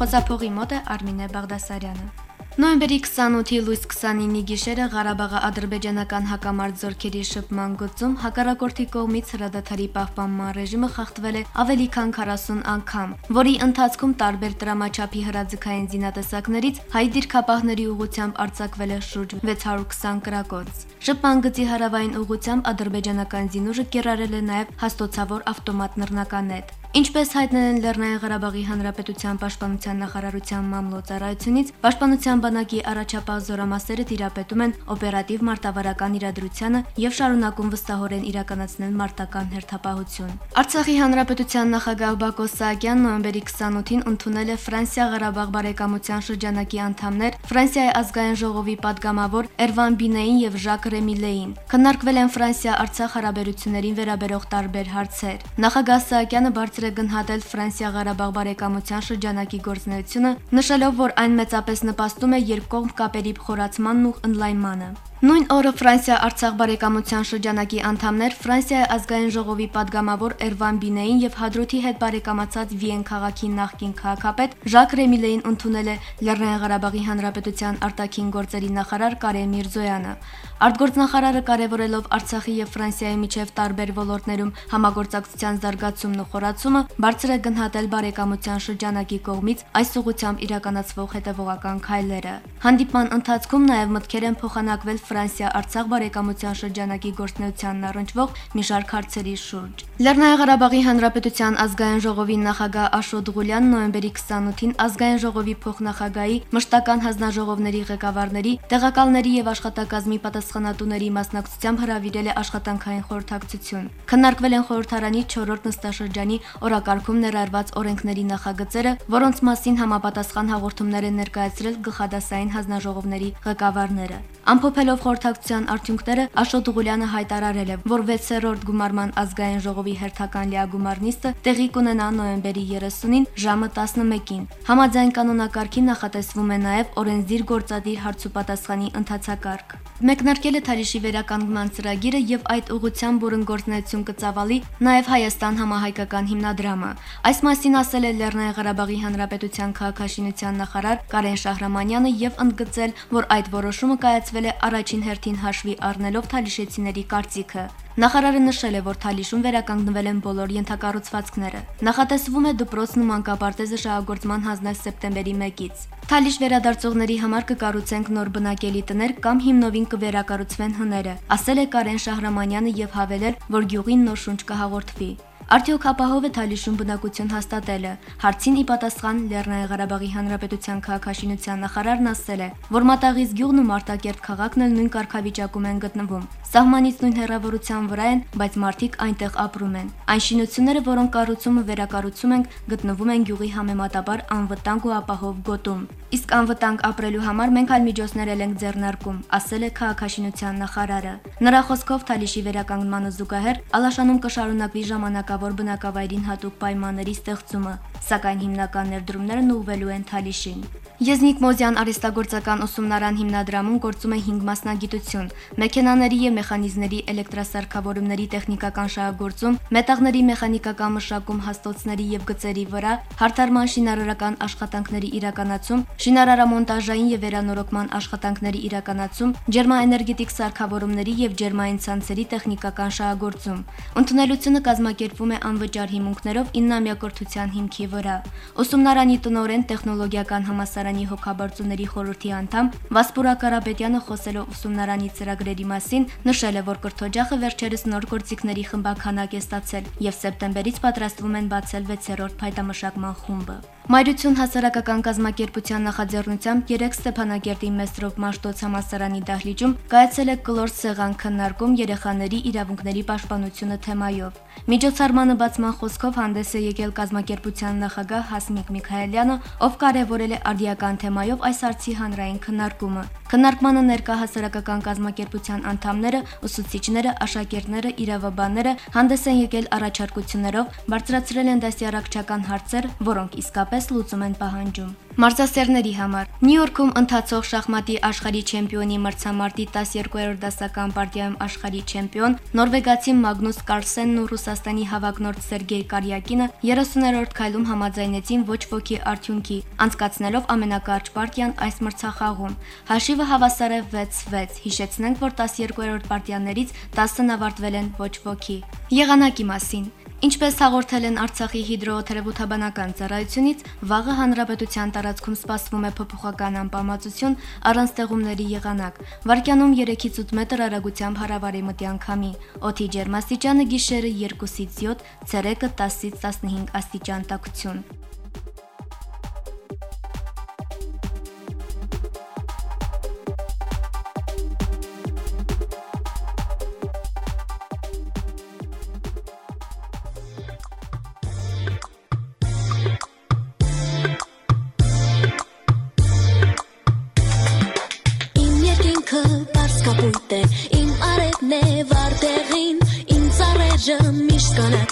Խոսափողի մոտ է Արմինե Բաղդասարյանը։ Նոյեմբերի 28-ի լույս 29-ի գիշերը Ղարաբաղի ադրբեջանական հակամարտ զորքերի շփման գծում հակառակորդի կողմից հրադադարի պահպանման ռեժիմը խախտվել է ավելի քան 40 անգամ, որի ընթացքում տարբեր դրամաչափի հրաձգային զինատեսակներից հայ դիրքապահների ուղությամբ արձակվել է շուրջ 620 կրակոց։ Շփման գծի հարավային ուղությամբ ադրբեջանական զինուժը կիրառել է նաև հաստոցավոր ավտոմատ նռնականետ։ Ինչպես հայտնել են Լեռնային Ղարաբաղի Հանրապետության Պաշտպանության նախարարության մամլոյցարայությունից, Պաշտպանության բանակի առաջապահ զորամասերը դիրապետում են օպերատիվ մարտավարական իրադրությանը եւ շարունակում վստահորեն իրականացնել մարտական հերթապահություն։ Արցախի Հանրապետության նախագահ Բակո Սահակյանն նոյեմբերի 28-ին ընդունել է Ֆրանսիա-Ղարաբաղ բարեկամության շրջանակի անդամներ Ֆրանսիայի ազգային ժողովի падգամավոր Էրվան Բինեին եւ Ժակ Ռեմիլեին։ Քննարկվել են Ֆրանսիա-Արցախ հարաբերություններին վերաբերող տարբեր հարցեր։ Նախագահ Սահակյանը բարձր բարձր է գնահատել Ֆրանսիա-Ղարաբաղ բարեկամության շրջանակի գործունեությունը, նշելով, որ այն մեծապես նպաստում է երկկողմ կապերի խորացմանն ու ընդլայնմանը։ Նույն օրը Ֆրանսիա-Արցախ բարեկամության շրջանակի անդամներ Ֆրանսիայի ազգային ժողովի падգամավոր Էրվան Բինեին եւ Հադրութի հետ բարեկամացած Վիեն քաղաքի նախկին քաղաքապետ Ժակ Ռեմիլեին ընդունել է Լեռնային Ղարաբաղի Հանրապետության արտաքին գործերի նախարար Կարեն Միրզոյանը։ Արտգործնախարարը կարևորելով Արցախի եւ Ֆրանսիայի միջև տարբեր ոլորտներում համագործակցության զարգացումն ու խորացումը բարձր է գնահատել բարեկամության շրջանակի կողմից այս ուղությամբ իրականացվող հետևողական քայլերը։ Հանդիպման ընթացքում նաեւ մտքեր են փոխանակվել Ֆրանսիա-Արցախ բարեկամության շրջանակի գործնեությանն առնչվող մի շարք հարցերի շուրջ։ Լեռնային Ղարաբաղի Հանրապետության ազգային ժողովի նախագահ Աշոտ Ղուլյանն նոյեմբերի 28-ին ազգային ժողովի փոխնախագահի մշտական հանձնաժողովների ղեկավարների, տեղակալների եւ աշխատակազմի պատասխանատուների մասնակցությամբ հրավիրել է աշխատանքային խորհրդակցություն։ Քննարկվել են խորհրդարանի 4-րդ նստաշրջանի օրակարգում ներառված օրենքների նախագծերը, որոնց մասին համապատասխան հաղորդումներ են ներկայացրել գլխադասային հանձնաժողովների ղեկավարները։ Ամփոփելով խորհրդակցության արդյունքները Աշոտ Ուղուլյանը հայտարարել է, որ 6-րդ գումարման ազգային ժողովի հերթական լիագումար նիստը տեղի կունենա նոյեմբերի 30-ին ժամը 11-ին։ Համաձայն կանոնակարգի նախատեսվում է նաև օրենսդիր գործադիր հարցուպատասխանի ընթացակարգ։ Մեկնարկել է Թալիշի վերականգնման ծրագիրը եւ այդ ուղղությամբ բուրընգործնություն կծավալի նաև Հայաստան համահայկական հիմնադրամը։ Այս մասին ասել է Լեռնային Ղարաբաղի Հանրապետության քաղաքաշինության նախարար Կարեն Շահրամանյանը եւ ընդգծել, որ այդ որոշումը կայացվել է առաջին հերթին հաշվի առնելով Թալիշեցիների կարծիքը։ Նախարարը նշել է, որ Թալիշում վերականգնվել են բոլոր ենթակառուցվածքները։ Նախատեսվում է դպրոցն ու մանկապարտեզը շահագործման հանձնել սեպտեմբերի 1-ից։ Թալիշ վերադարձողների համար կկառուցենք նոր բնակելի տներ կամ հիմնովին կվերակառուցվեն հները, ասել է Կարեն Շահրամանյանը եւ հավելել, որ գյուղին նոր շունչ կհաղորդվի։ Արդյոք ապահով է Թալիշում բնակություն հաստատելը։ Հարցին ի պատասխան Լեռնային Ղարաբաղի Հանրապետության քաղաքաշինության նախարարն ասել է, որ Մատաղից գյուղն ու Մարտակերտ քաղաքն էլ նույն կարգավիճակում են գտնվում։ Սահմանից նույն հեռավորության վրա են, բայց մարդիկ այնտեղ ապրում են։ Այն շինությունները, որոնք կառուցումը վերակառուցում ենք, գտնվում են գյուղի համեմատաբար անվտանգ ու ապահով գոտում։ Իսկ անվտանգ ապրելու համար մենք այլ միջոցներ ենք ձեռնարկում, ասել է քաղաքաշինության նախարարը։ Նրա խոսքով Թալիշի վերականգնմանը զուգահեռ Ալաշանում կշարունակվի ժամանակավոր բնակավայրին հատուկ պայմանների ստեղծումը, սակայն հիմնական ներդրումներն ուղղվելու են Թալիշին։ Եզնիկ Մոզյան արհեստագործական ուսումնարան հիմնադրամում գործում է 5 մասնագիտություն՝ մեքենաների եւ մեխանիզմների էլեկտրասարքավորումների տեխնիկական շահագործում, մետաղների մեխանիկական մշակում հաստոցների եւ գծերի վրա, հարթարման շինարարական աշխատանքների իրականացում, շինարարամոնտաժային եւ վերանորոգման աշխատանքների իրականացում, ջերմաէներգետիկ սարքավորումների եւ ջերմային ցանցերի տեխնիկական շահագործում։ Ընդունելությունը կազմակերպվում է անվճար հիմունքներով 9-ամյա կրթության հիմքի վրա։ Ուսումնարանի տնօրեն տեխնոլոգիական համասարանի հոգաբարձուների խորհրդի անդամ Վասպուրա Կարապետյանը խոսելով ուսումնարանի ծրագրերի մասին նշել է, որ կրթօջախը վերջերս նոր գործիքների խմբականակ է ստացել եւ սեպտեմբերից պատրաստվում են բացել 6-րդ փայտամշակման խումբը։ Մայրություն հասարակական կազմակերպության նախաձեռնությամբ 3 Ստեփանակերտի Մեստրով Մաշտոց համասարանի դահլիճում կայացել է կլոր սեղան քննարկում երեխաների իրավունքների պաշտպանությունը թեմայով։ Միջոցառմանը բացման խոսքով հանդես է եկել կազմակերպության նախագահ Հասմիկ Միքայելյանը, ով կարևորել է արդիական թեմայով այս հարցի հանրային քննարկումը։ Քննարկմանը ներկա հասարակական կազմակերպության անդամները, ուսուցիչները, աշակերտները, իրավաբանները հանդես են եկել առաջարկություններով, բարձրացրել են դասյարակչական հարցեր, որոնք իսկապես լուծում են պահանջում։ Մարզասերների համար Նյու Յորքում ընթացող շախմատի աշխարհի չեմպիոնի մրցամարտի 12-րդ դասական պարտիայում աշխարհի չեմպիոն նորվեգացի Մագնուս Կարլսենն ու Ռուսաստանի հավակնորդ Սերգեյ Կարյակինը 30-րդ քայլում համաձայնեցին ոչ ոքի արդյունքի, անցկացնելով ամենակարճ պարտիան այս մրցախաղում։ Հաշիվը հավասար է 6-6։ Հիշեցնենք, որ 12-րդ պարտիաներից 10-ն ավարտվել են ոչ ոքի։ Եղանակի մասին Ինչպես հաղորդել են Արցախի հիդրոթերապևտաբանական ծառայությունից, վաղը հանրապետության տարածքում սպասվում է փոփոխական անպամացություն առանց ձեղումների եղանակ։ Վարկյանում 3-ից 8 մետր արագությամբ հարավարի մտյան քամի։ Օդի ջերմաստիճանը գիշերը 2-ից 7, ցերեկը 10-ից 15 աստիճան տաքություն։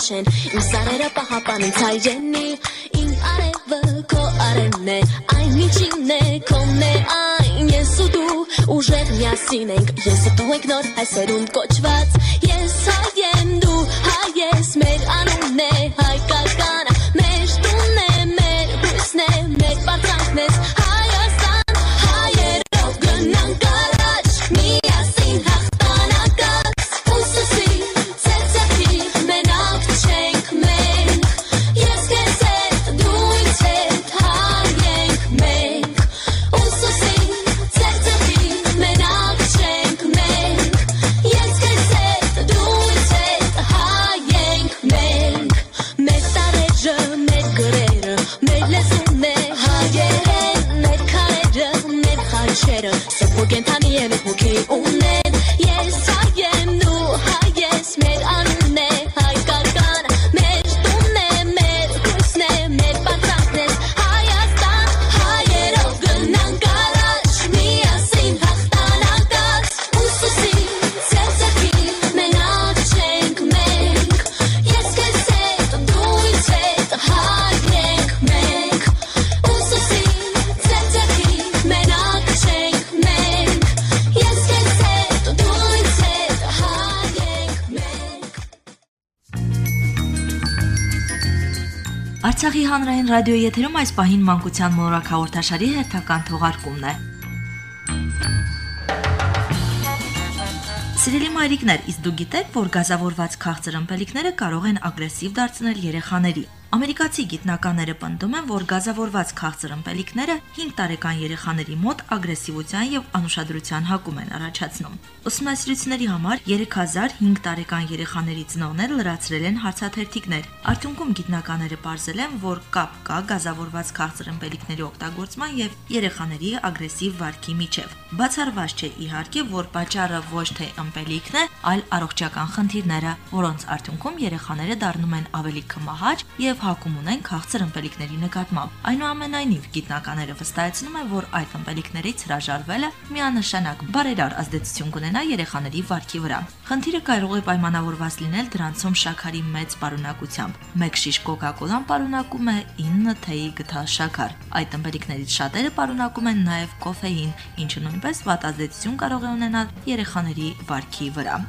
չեն Իմ սարերը պահապանին ցայջենի Իմ արևը քո արևն է Այն ինչին է քոն է այն Ես ու դու ուժեղ միասին ենք Ես ու դու ենք նոր հայսերուն կոչված Ես հայ եմ դու հայ ես մեր անունն է հայկական Մեր տունն է մեր հույսն է մեր բարձանքն ես Արցախի հանրային ռադիոյի եթերում այս պահին մանկության մոլորակ հաղորդաշարի հերթական թողարկումն է։ Սիրելի մայրիկներ, իսկ դու գիտեք, որ գազավորված քաղցր ըմպելիքները կարող են ագրեսիվ դարձնել երեխաների։ Ամերիկացի գիտնականները պնդում են, որ գազավորված քաղցր ըմպելիքները 5 տարեկան երեխաների մոտ ագրեսիվության եւ անուշադրության հակում են առաջացնում։ Ուսումնասիրությունների համար 3005 տարեկան երեխաների ծնողներ լրացրել են հարցաթերթիկներ։ Արդյունքում գիտնականները ողջել են, որ կապ կա գազավորված քաղցր ըմպելիքների օգտագործման եւ երեխաների ագրեսիվ վարքի միջև։ Բացառված չէ իհարկե, որ պատճառը ոչ թե ըմպելիքն է, այլ առողջական խնդիրները, որոնց արդյունքում երեխաները դառնում են ավելի կմահաճ եւ եւ հակում ունեն քաղցր ըմպելիքների նկատմամբ։ Այնուամենայնիվ, գիտնականները վստահեցնում են, որ այդ ըմպելիքներից հրաժարվելը միանշանակ բարերար ազդեցություն կունենա երեխաների վարքի վրա։ Խնդիրը կարող է պայմանավորված լինել դրանցում շաքարի մեծ պարունակությամբ։ Մեկ շիշ կոկա-կոլան պարունակում է 9 թեյի գթալ շաքար։ Այդ ըմպելիքներից շատերը պարունակում են նաև կոֆեին, ինչը նույնպես վատ ազդեցություն կարող է ունենալ երեխաների վարքի վրա։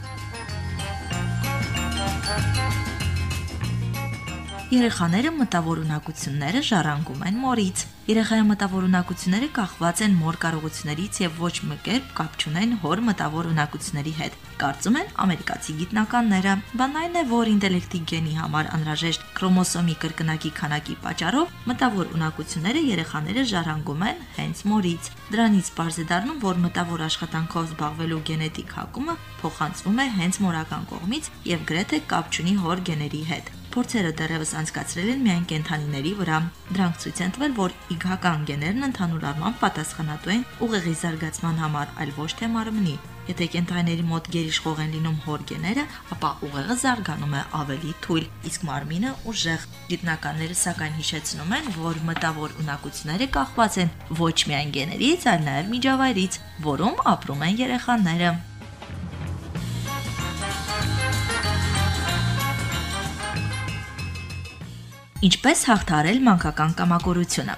Երեխաները մտավոր ունակությունները ժառանգում են մորից։ Երեխայի մտավոր ունակությունները կախված են մոր կարողություններից եւ ոչ մի կերպ կապ չունեն հոր մտավոր ունակությունների հետ։ Կարծում են ամերիկացի գիտնականները։ Բանն այն է, որ ինտելեկտի գենի համար անհրաժեշտ քրոմոսոմի կրկնակի քանակի պատճառով մտավոր ունակությունները երեխաները ժառանգում են հենց մորից։ Դրանից པարզ է դառնում, որ մտավոր աշխատանքով զբաղվելու գենետիկ հակումը փոխանցվում է հենց մորական կողմից եւ գրեթե կապ չունի հոր գեների հետ։ Փորձերը դեռևս անցկացրել են միայն կենթանիների վրա։ Դրանք ցույց են տվել, որ իգական գեներն ընդհանուր առմամբ պատասխանատու են ուղեղի զարգացման համար, այլ ոչ թե մարմնի։ Եթե կենթանիների մոտ գերիշխող են լինում հոր գեները, ապա ուղեղը զարգանում է ավելի թույլ, իսկ մարմինը ուժեղ։ Գիտնականները սակայն հիշեցնում են, որ մտավոր ունակությունները կախված են ոչ միայն գեներից, այլ նաև միջավայրից, որում ապրում են երեխաները։ Ինչպես հաղթարել մանկական կամակորությունը։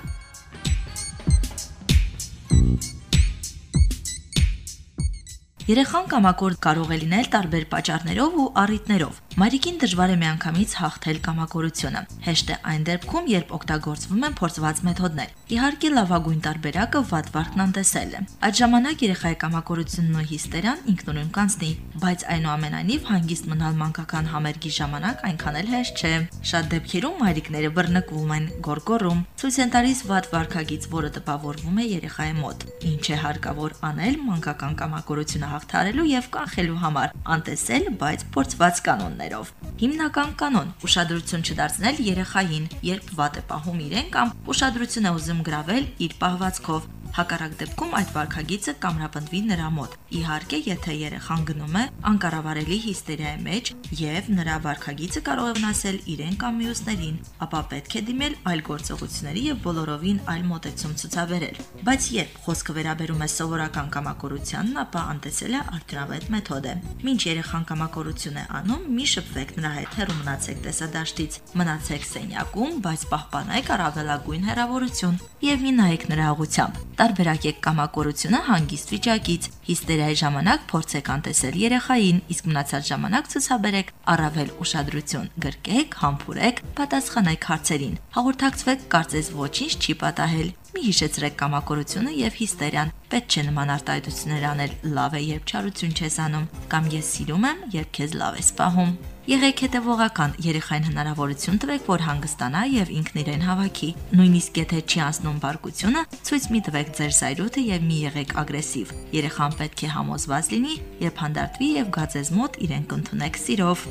Երեխան կամակորդ կարող է լինել տարբեր պատճառներով ու առիթներով։ Մարիկին դժվար է միանգամից հաղթել կամակորությունը։ Հեշտ է այն դեպքում, երբ օգտագործվում են փորձված մեթոդներ։ Իհարկե, լավագույն տարբերակը վատ վարկն անտեսելն է։ Այդ ժամանակ երեխայի կամակորությունն ու հիստերիան ինքնուրույն կանցնի, բայց այնուամենայնիվ հանգիստ մնալ մանկական համերգի ժամանակ այնքան էլ հեշտ չէ։ Շատ դեպքերում մայրիկները բռնկվում են, գորգորում, ցույց են տալիս վատ վարկագից, որը տպավորվում է երեխայի մոտ։ Ինչ է հարկավոր անել մանկական կամակորությունը հաղթարելու եւ կանխելու համար, անտեսել, բայց փորձված կանոններով։ Հիմնական կանոն՝ ուշադրություն չդարձնել երեխային, երբ վատ է պահում իրեն կամ ուշադրություն է ուզում գրավել իր պահվածքով, Հակառակ դեպքում այդ վարքագիծը կամրապնդվի նրա մոտ։ Իհարկե, եթե երեխան գնում է անկառավարելի հիստերիայի մեջ եւ նրա վարքագիծը կարող է վնասել իրեն կամ մյուսներին, ապա պետք է դիմել այլ գործողությունների եւ բոլորովին այլ մոտեցում ցուցաբերել։ Բայց երբ խոսքը վերաբերում է սովորական կամակորությանն, ապա անտեսել է արդյունավետ մեթոդ է։ Մինչ երեխան կամակորություն է անում, մի շփվեք նրա հետ, հեռու մնացեք տեսադաշտից, մնացեք սենյակում, բայց պահպանեք առավելագույն հեռավորություն եւ մի նայեք նրա ուղությամբ Տարբերակեք կամակորությունը հանգիստ վիճակից։ Հիստերիայի ժամանակ փորձեք անտեսել երեխային, իսկ մնացած ժամանակ ցուցաբերեք առավել ուշադրություն, գրկեք, համբուրեք, պատասխանեք հարցերին։ Հաղորդակցվեք, կարծես ոչինչ չի պատահել։ Մի հիշեցրեք կամակորությունը եւ հիստերիան։ Պետք չէ նման արտահայտություններ անել։ Լավ է, երբ չարություն չես անում, կամ ես սիրում եմ, երբ քեզ լավ ես պահում։ Եղեք հետևողական, երեխային հնարավորություն տվեք, որ հանգստանա եւ ինքն իրեն հավաքի։ Նույնիսկ եթե չի անցնում բարկությունը, ցույց մի տվեք ձեր սայրութը եւ մի եղեք ագրեսիվ։ Երեխան պետք է համոզված լինի, երբ հանդարտվի եւ գա ձեզ մոտ իրեն կընդունեք սիրով։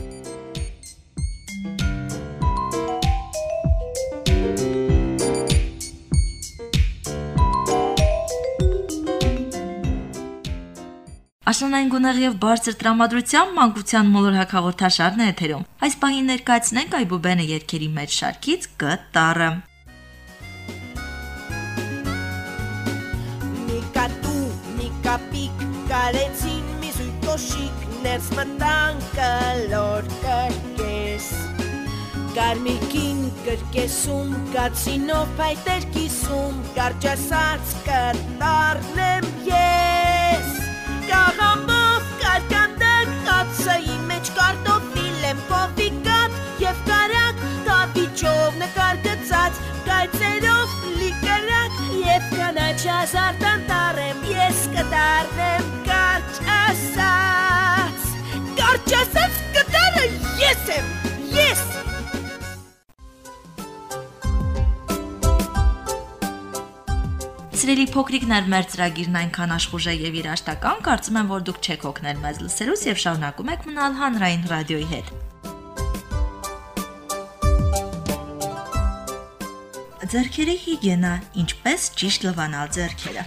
Աշնանային գունեղ եւ բարձր տրամադրությամբ մանկության մոլորակ հաղորդաշարն է եթերում։ Այս պահին ներկայացնենք Այբուբենը երկերի մեջ շարքից գտարը։ Նիկատու, նիկապիկ, կարեցին մի զույգ կոշիկ, ներս մտան կլոր կրկես։ Կարմիկին կրկեսում, կացինով պայտեր կիսում, կարճասած կտարնեմ ես կաղամով կարկանդակ կացայի մեջ կարտոֆիլ եմ կովիկատ եւ կարակ կապիչով նկարգծած կայցերով լիկրակ եւ կանաչ ազարտան տարեմ ես կդառնեմ կարճ ասած կարճ ասած կտարը ես եմ Սիրելի փոքրիկներ, մեր ծրագիրն այնքան աշխուժ է եւ երաշտական, կարծում եմ, որ դուք չեք հոգնել մեզ լսելուց եւ շարունակում եք մնալ հանրային ռադիոյի հետ։ Ձերքերի հիգիենա, ինչպես ճիշտ լվանալ ձերքերը։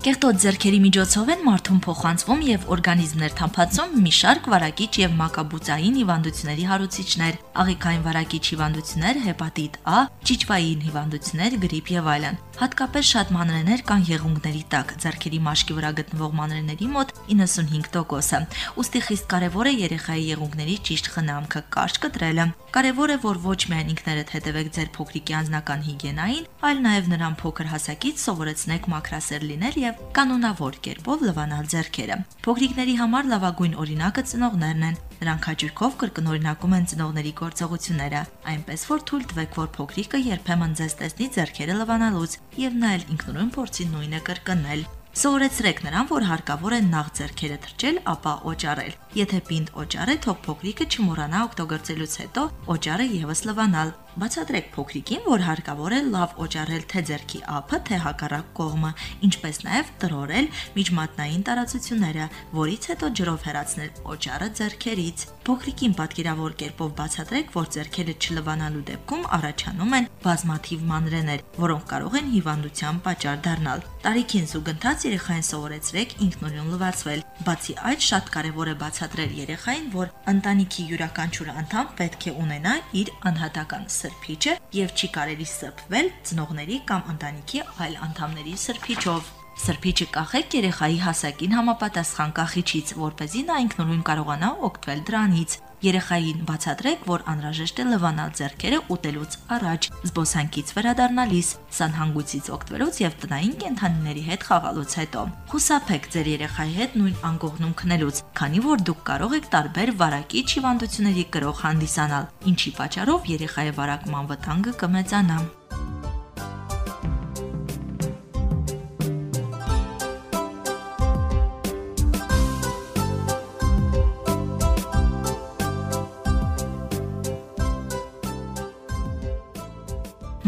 Կեղտոտ ձեռքերի միջոցով են մարդուն փոխանցվում եւ օրգանիզմներ թափանցում մի շարք վարակիչ եւ մակաբուծային հիվանդությունների հարուցիչներ, աղիքային վարակիչ հիվանդություններ, հեպատիտ A, ճիճվային հիվանդություններ, գրիպ եւ այլն։ Հատկապես շատ մանրեներ կան եղունգների տակ, ձեռքերի մաշկի վրա գտնվող մանրեների մոտ 95%-ը։ Ոստի խիստ կարևոր է երեխայի եղունգների ճիշտ խնամքը, կարճ կտրելը։ Կարևոր է, որ ոչ միայն ինքներդ հետևեք ձեր փոքրիկի անձնական հիգիենային, այլ նաև նրան փոքր հասակից սովորեցնեք մաքրասեր լինել եւ կանոնավոր կերպով լվանալ ձեռքերը։ Փոքրիկների համար լավագույն օրինակը ծնողներն են։ Նրանք հաճույքով կրկնօրինակում են ծնողների գործողությունները, այնպես որ թույլ տվեք, որ փոքրիկը երբեմն ձեզ տեսնի ձեռքերը լվանալուց եւ նա էլ ինքնուրույն փորձի նույնը կրկնել։ Սովորեցրեք նրան, որ հարկավոր է նախ ձեռքերը թրջել, ապա օճառել։ Եթե պինդ օճառ է, թող փոքրիկը չմոռանա օգտագործելուց հետո օճառը եւս լվանալ։ Բացատրեք փոքրիկին, որ հարկավոր է լավ օճառել թե ձեռքի ափը, թե հակառակ կողմը, ինչպես նաև տրորել միջմատնային տարածությունները, որից հետո ջրով հեռացնել օճառը ձեռքերից։ Փոքրիկին պատկերավոր կերպով բացատրեք, որ ձեռքերը չլվանալու դեպքում առաջանում են բազմաթիվ մանրեներ, որոնք կարող են հիվանդության պատճառ դառնալ։ Տարիքին զուգընթաց երեխային սովորեցրեք ինքնուրույն լվացվել։ Բացի այդ, շատ կարևոր է բացատրել երեխային, որ ընտանիքի յուրաքանչյուր անդամ պետք է ունենա իր անհատական սրբիչը եւ չի կարելի սփվել ծնողների կամ ընտանիքի այլ անդամների սրբիչով։ Սրբիչը կախեք երեխայի հասակին համապատասխան կախիչից, որ เป զի նա ինքնուրույն կարողանա օգտվել դրանից։ Երեխային բացատրեք, որ անհրաժեշտ է լվանալ ձեռքերը ուտելուց առաջ, զբոսանքից վերադառնալիս, սանհանգույցից օգտվելուց եւ տնային կենթանիների հետ խաղալուց հետո։ Խուսափեք ձեր երեխայի հետ նույն անգողնում քնելուց, քանի որ դուք կարող եք տարբեր վարակիչ հիվանդությունների կրող հանդիսանալ, ինչի պատճառով երեխայի վարակման վտանգը կմեծանա։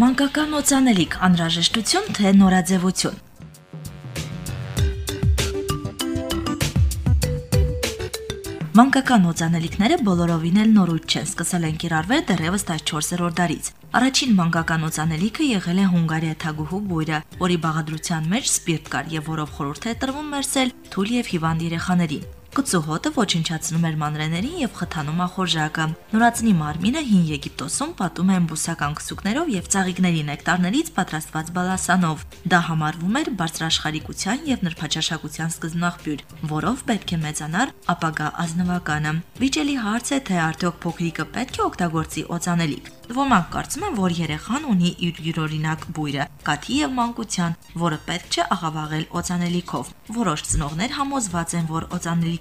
Մանկական օծանելիք անհրաժեշտություն թե նորաձևություն։ Մանկական օծանելիքները բոլորովին էլ նորույթ չեն, սկսել են կիրառվել դեռևս 14-րդ դարից։ Առաջին մանկական օծանելիքը եղել է Հունգարիա թագուհու բույրը, որի բաղադրության մեջ սպիրտ կար եւ որով խորհուրդ է տրվում մերսել թույլ եւ հիվանդ երեխաներին։ Կծուհոտը ոչնչացնում էր մանրեներին եւ խթանում ախորժակը։ Նորածնի մարմինը հին Եգիպտոսում պատում են բուսական քսուկներով եւ ծաղիկների նեկտարներից պատրաստված բալասանով։ Դա համարվում էր բարձրաշխարհիկության եւ նրբաճաշակության սկզբնաղբյուր, որով պետք է մեծանար ապագա ազնվականը։ Վիճելի հարց է, թե արդյոք փոքրիկը պետք է օգտագործի օծանելիք։ Ոմանք կարծում են, որ երեխան ունի իր յուրօրինակ բույրը՝ կաթի եւ մանկության, որը պետք չէ աղավաղել օծանելիքով։ Որոշ ծնողներ համոզված են, որ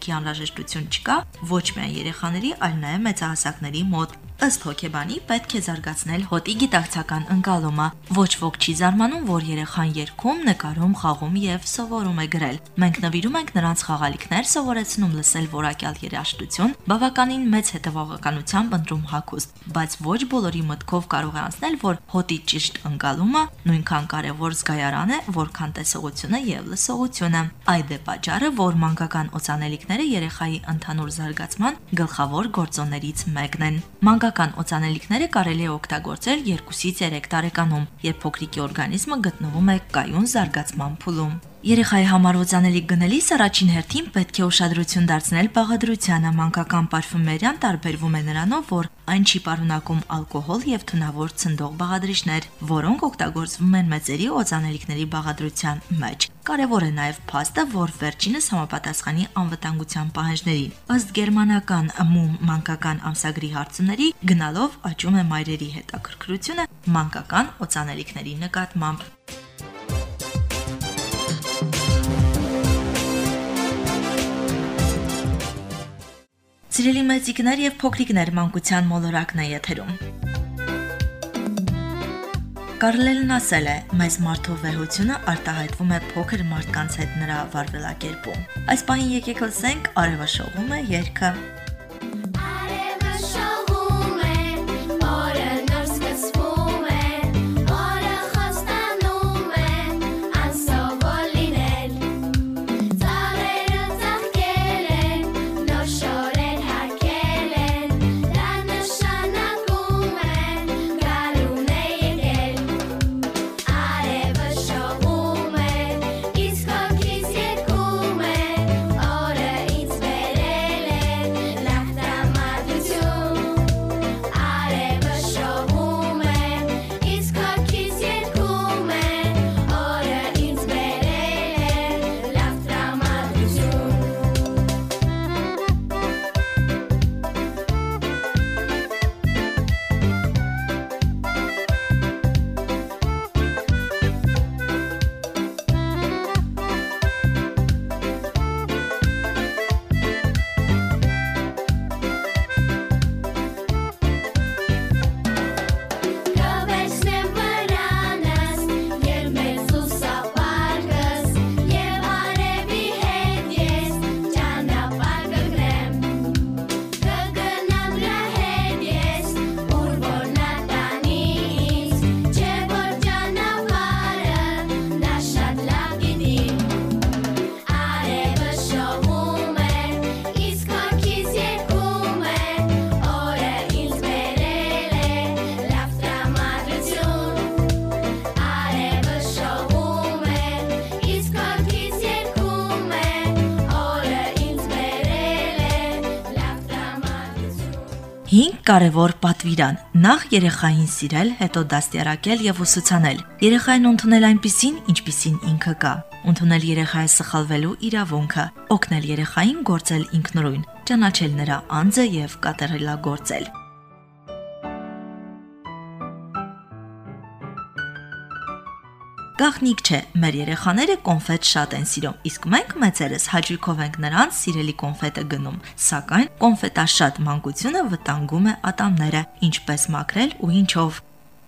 օծանելիքի անհրաժեշտություն չկա ոչ միայն երեխաների, այլ նաեւ մեծահասակների մոտ։ Ըստ հոգեբանի պետք է զարգացնել հոտի գիտակցական ընկալումը։ Ոչ ոք չի զարմանում, որ երեխան երգում, նկարում, խաղում եւ սովորում է գրել։ Մենք նվիրում ենք նրանց խաղալիքներ, սովորեցնում լսել որակյալ երաժշտություն, բավականին մեծ հետևողականությամբ ընտրում հագուստ, բայց ոչ բոլորի մտքով կարող է անցնել, որ հոտի ճիշտ ընկալումը նույնքան կարևոր զգայարան է, որքան տեսողությունը եւ լսողությունը։ Այդ է պատճառը, որ մանկական օծանելիքները երեխայի ընդհանուր զարգացման գլխավոր գործոններից մեկն են։ Մանկական Բնական օծանելիքները կարելի է օգտագործել 2-ից 3 տարեկանում, երբ փոքրիկի օրգանիզմը գտնվում է կայուն զարգացման փուլում։ Երեխայի համար օծանելիք գնելիս առաջին հերթին պետք է ուշադրություն դարձնել բաղադրությանը։ Մանկական պարֆումերիան տարբերվում է նրանով, որ այն չի պարունակում ալկոհոլ եւ թունավոր ցնդող բաղադրիչներ, որոնք օգտագործվում են մեծերի օծանելիքների բաղադրության մեջ։ Կարևոր է նաև փաստը, որ վերջինս համապատասխանի անվտանգության պահանջներին։ Ըստ գերմանական մում մանկական ամսագրի հարցումների գնալով աճում է մայրերի հետաքրքրությունը մանկական օծանելիքների նկատմամբ։ Սիրելի մեծիկներ եւ փոքրիկներ մանկության մոլորակն է եթերում։ Կարլելն ասել է. «Մեծ մարդու վեհությունը արտահայտվում է փոքր մարդկանց հետ նրա վարվելակերպում»։ Այս պահին եկեք լսենք արևաշողում է երգը 5 կարևոր պատվիրան. նախ երեխային սիրել, հետո դաստիարակել եւ ուսուցանել։ Երեխային ընդունել այնպիսին, ինչպիսին ինքը կա։ Ընդունել երեխայի սխալվելու իրավունքը, օգնել երեխային գործել ինքնուրույն, ճանաչել նրա անձը եւ կատարելագործել։ Գաղտնիք չէ, մեր երեխաները կոնֆետ շատ են սիրում, իսկ մենք մեծերս հաճույքով ենք նրանց սիրելի կոնֆետը գնում, սակայն կոնֆետաշատ մանկությունը վտանգում է ատամները, ինչպես մաքրել ու ինչով։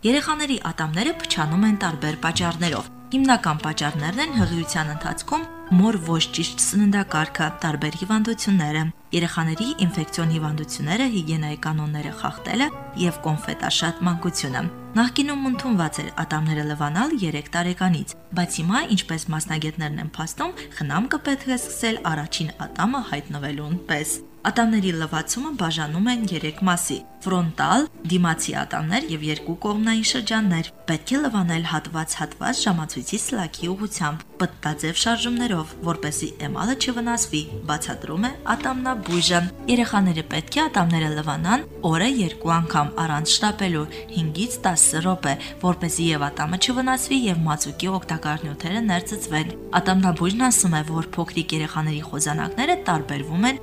Երեխաների ատամները փչանում են տարբեր պատճառներով։ Հիմնական պատճառներն են հղիության ընթացքում մոր ոչ ճիշտ սննդակարգը, տարբեր հիվանդությունները, երեխաների ինֆեկցիոն հիվանդությունները, հիգիենայի կանոնները խախտելը եւ կոնֆետաշատ մանկությունը։ Նախկինում ընդունված էր ատամները լվանալ 3 տարեկանից, բայց հիմա, ինչպես մասնագետներն են փաստում, խնամքը պետք է սկսել առաջին ատամը հայտնվելուն պես։ Ատամների լվացումը բաժանում են 3 մասի՝ ֆրոնտալ, դիմացի ատամներ եւ երկու կողմնային շրջաններ։ Պետք է լվանել հատված-հատված ժամացույցի սլաքի ուղությամբ, պտտաձև շարժումներով, որպեսզի էմալը չվնասվի, բացատրում է ատամնաբույժը։ Երեխաները պետք է ատամները լվանան օրը 2 անգամ առանց շտապելու 5-ից 10 10 րոպե, որպեսզի եւ ատամը չվնասվի եւ մածուկի օգտակար նյութերը ներծծվեն։ Ատամնաբույժն ասում է, որ փոքրիկ երեխաների խոզանակները տարբերվում են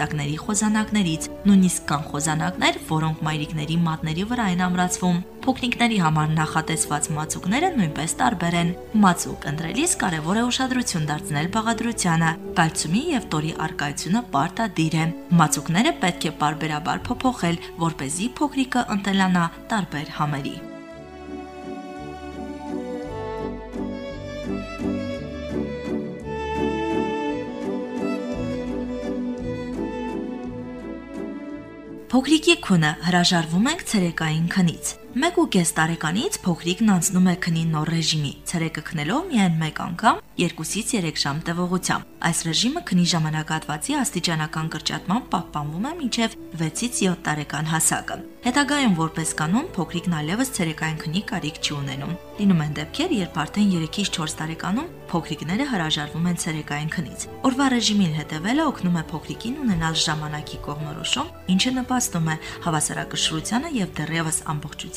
մեծահասակների խոզանակներից։ Նույնիսկ կան խոզանակներ, որոնք մայրիկների մատների վրա են ամրացվում։ Փոքրիկների համար նախատեսված մածուկները նույնպես տարբեր են։ Մածուկ ընտրելիս կարևոր է ուշադրություն դարձնել բաղադրությանը։ Կալցիումի եւ տորի արկայությունը պարտադիր է։ Մածուկները պետք է parberabar փոփոխել, որ เป զի փոքրիկը ընտելանա տարբեր համերի։ Փոքրիկի քունը հրաժարվում ենք ցերեկային քնից։ 1.5 տարեկանից փոքրիկն անցնում է քնի նոր ռեժիմի, ցերեկը քնելով միայն 1 անգամ 2-ից 3 ժամ տևողությամբ։ Այս ռեժիմը քնի ժամանակահատվածի աստիճանական կրճատման պահպանվում է մինչև 6-ից 7 տարեկան հասակը։ Հետագայում որպես կանոն փոքրիկն այլևս ցերեկային քնի կարիք չի ունենում։ Լինում են դեպքեր, երբ արդեն 3-ից 4 տարեկանում փոքրիկները հրաժարվում են ցերեկային քնից։ Օրվա ռեժիմին հետևելը օգնում է փոքրիկին ունենալ ժամանակի կողմնորոշում, ինչը նպաստում է հավասարակշռությանը եւ դեռևս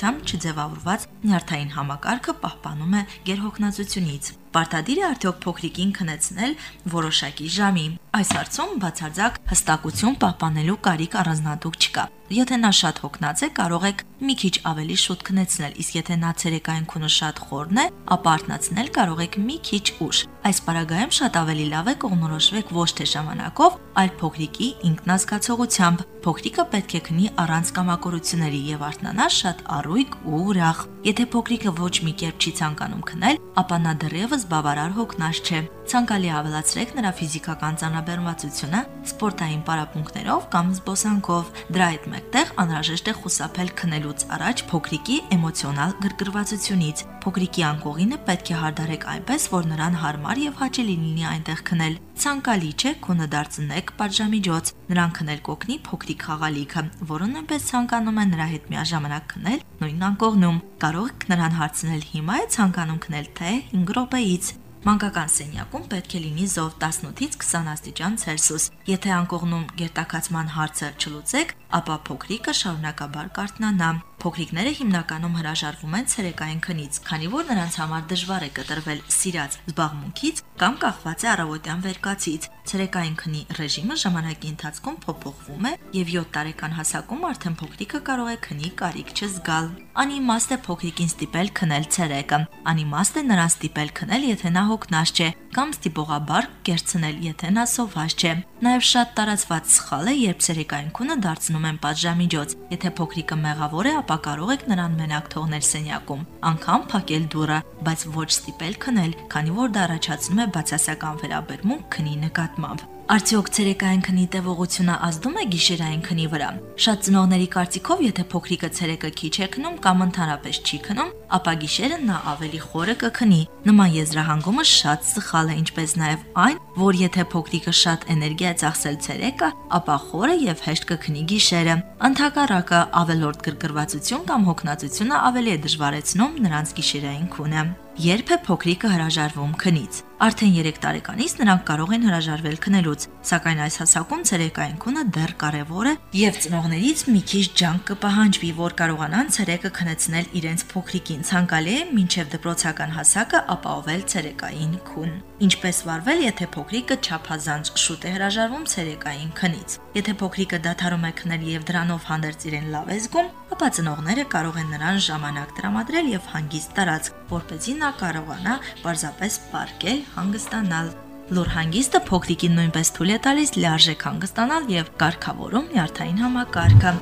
ամբողջությամբ չձևավորված նյարդային համակարգը պահպանում է գերհոգնածությունից։ Պարտադիր է արդյոք փոքրիկին քնեցնել որոշակի ժամի։ Այս հարցում բացարձակ հստակություն պահպանելու կարիք առանձնատուկ չկա։ Եթե նա շատ հոգնած է, կարող եք մի քիչ ավելի շուտ քնեցնել, իսկ եթե նա ցերեկային քունը շատ խորն է, ապա արթնացնել կարող եք մի քիչ ուշ։ Այս պարագայում շատ ավելի լավ է կողմնորոշվեք ոչ թե ժամանակով, այլ փոքրիկի ինքնազգացողությամբ։ Փոքրիկը պետք է քնի առանց կամակորությունների եւ արթնանա շատ առույգ ու ուրախ։ Եթե փոքրիկը ոչ մի կերպ չի ցանկանում քնել, ապա նա դեռևս բավարար հոգնած չէ։ Ցանկալի ավելացրեք նրա ֆիզիկական ծանրաբեռնվածությունը սպորտային պարապմունքներով կամ զբոսանքով։ Դրա հետ մեկտեղ անհրաժեշտ է խուսափել քնելուց առաջ փոքրիկի էմոցիոնալ գրգռվածությունից։ Փոքրիկի անկողինը պետք է հարդարեք այնպես, որ նրան հարմար եւ հաճելի լինի այնտեղ քնել։ Ցանկալի չէ քունը դարձնեք պատժամիջոց։ Նրան քնել կոգնի փոքրիկ խաղալիքը, որը նույնպես ցանկանում է նրա հետ միաժամանակ քնել նույն անկողնում։ Կարող եք նրան հարցնել հիմա է ցանկանում քնել թե 5 րոպեից։ Մանկական սենյակում պետք է լինի զով 18-ից 20 աստիճան Ցելսիուս։ Եթե անկողնում գերտակացման հարցը չլուծեք, ապա փոքրիկը շարունակաբար կարթնանա։ Փոքրիկները հիմնականում հրաժարվում են ցերեկային քնից, քանի որ նրանց համար դժվար է կտրվել սիրած զբաղմունքից կամ կախված է առավոտյան վերկացից։ Ցերեկային քնի ռեժիմը ժամանակի ընթացքում փոփոխվում է եւ 7 տարեկան հասակում արդեն փոքրիկը կարող է քնի կարիք չզգալ։ Անիմաստ է փոքրիկին ստիպել քնել ցերեկը։ Անիմաստ է նրան ստիպել քնել, եթե նա հոգնած չէ, կամ ստիպողաբար կերցնել, եթե նա սոված չէ։ Նաեւ շատ տարածված սխալ է, երբ ցերեկային քունը դարձնում են պատժամիջոց։ Եթե փոքրիկը մեղավոր է, ապա կարող եք նրան մենակ թողնել սենյակում, անգամ փակել դուռը, բայց ոչ ստիպել քնել, քանի որ դա առաջացնում է բացասական վերաբերմունք քնի նկատմամբ։ Արդյոք ցերեկային քնի տևողությունը ազդում է գիշերային քնի վրա։ Շատ ծնողների կարծիքով, եթե փոքրիկը ցերեկը քիչ է քնում կամ ընդհանրապես չի քնում, ապա գիշերը նա ավելի խորը կքնի։ Նման եզրահանգումը շատ սխալ է, ինչպես նաև այն, որ եթե փոքրիկը շատ էներգիա է ծախսել ցերեկը, ապա խորը եւ հեշտ կքնի գիշերը։ Ընթակառակը ավելորդ գրգռվածություն կամ հոգնածությունը ավելի է դժվարեցնում նրանց գիշերային քունը։ Երբ է փոքրիկը հրաժարվում քնից։ Արդեն 3 տարեկանից նրանք կարող են հրաժարվել քնելուց, սակայն այս հասակում ցերեկային քունը դեռ կարևոր է եւ ծնողներից մի քիչ ջանք կպահանջվի, որ կարողանան ցերեկը քնեցնել իրենց փոքրիկին։ Ցանկալի է մինչեւ դպրոցական հասակը ապահովել ցերեկային քուն։ Ինչպես վարվել, եթե փոքրիկը չափազանց շուտ է հրաժարվում ցերեկային քնից։ Եթե փոքրիկը դադարում է քնել եւ դրանով հանդերձ իրեն լավ է զգում, ապա ծնողները կարող են նրան ժամանակ տրամադրել եւ հանգիստ տարածք, որպեսզի նա կարողանա պարզապես պարկել, հանգստանալ։ Լուր հանգիստը փոքրիկին նույնպես թույլ է տալիս լիարժեք հանգստանալ եւ կարգավորում նյարդային համակարգը։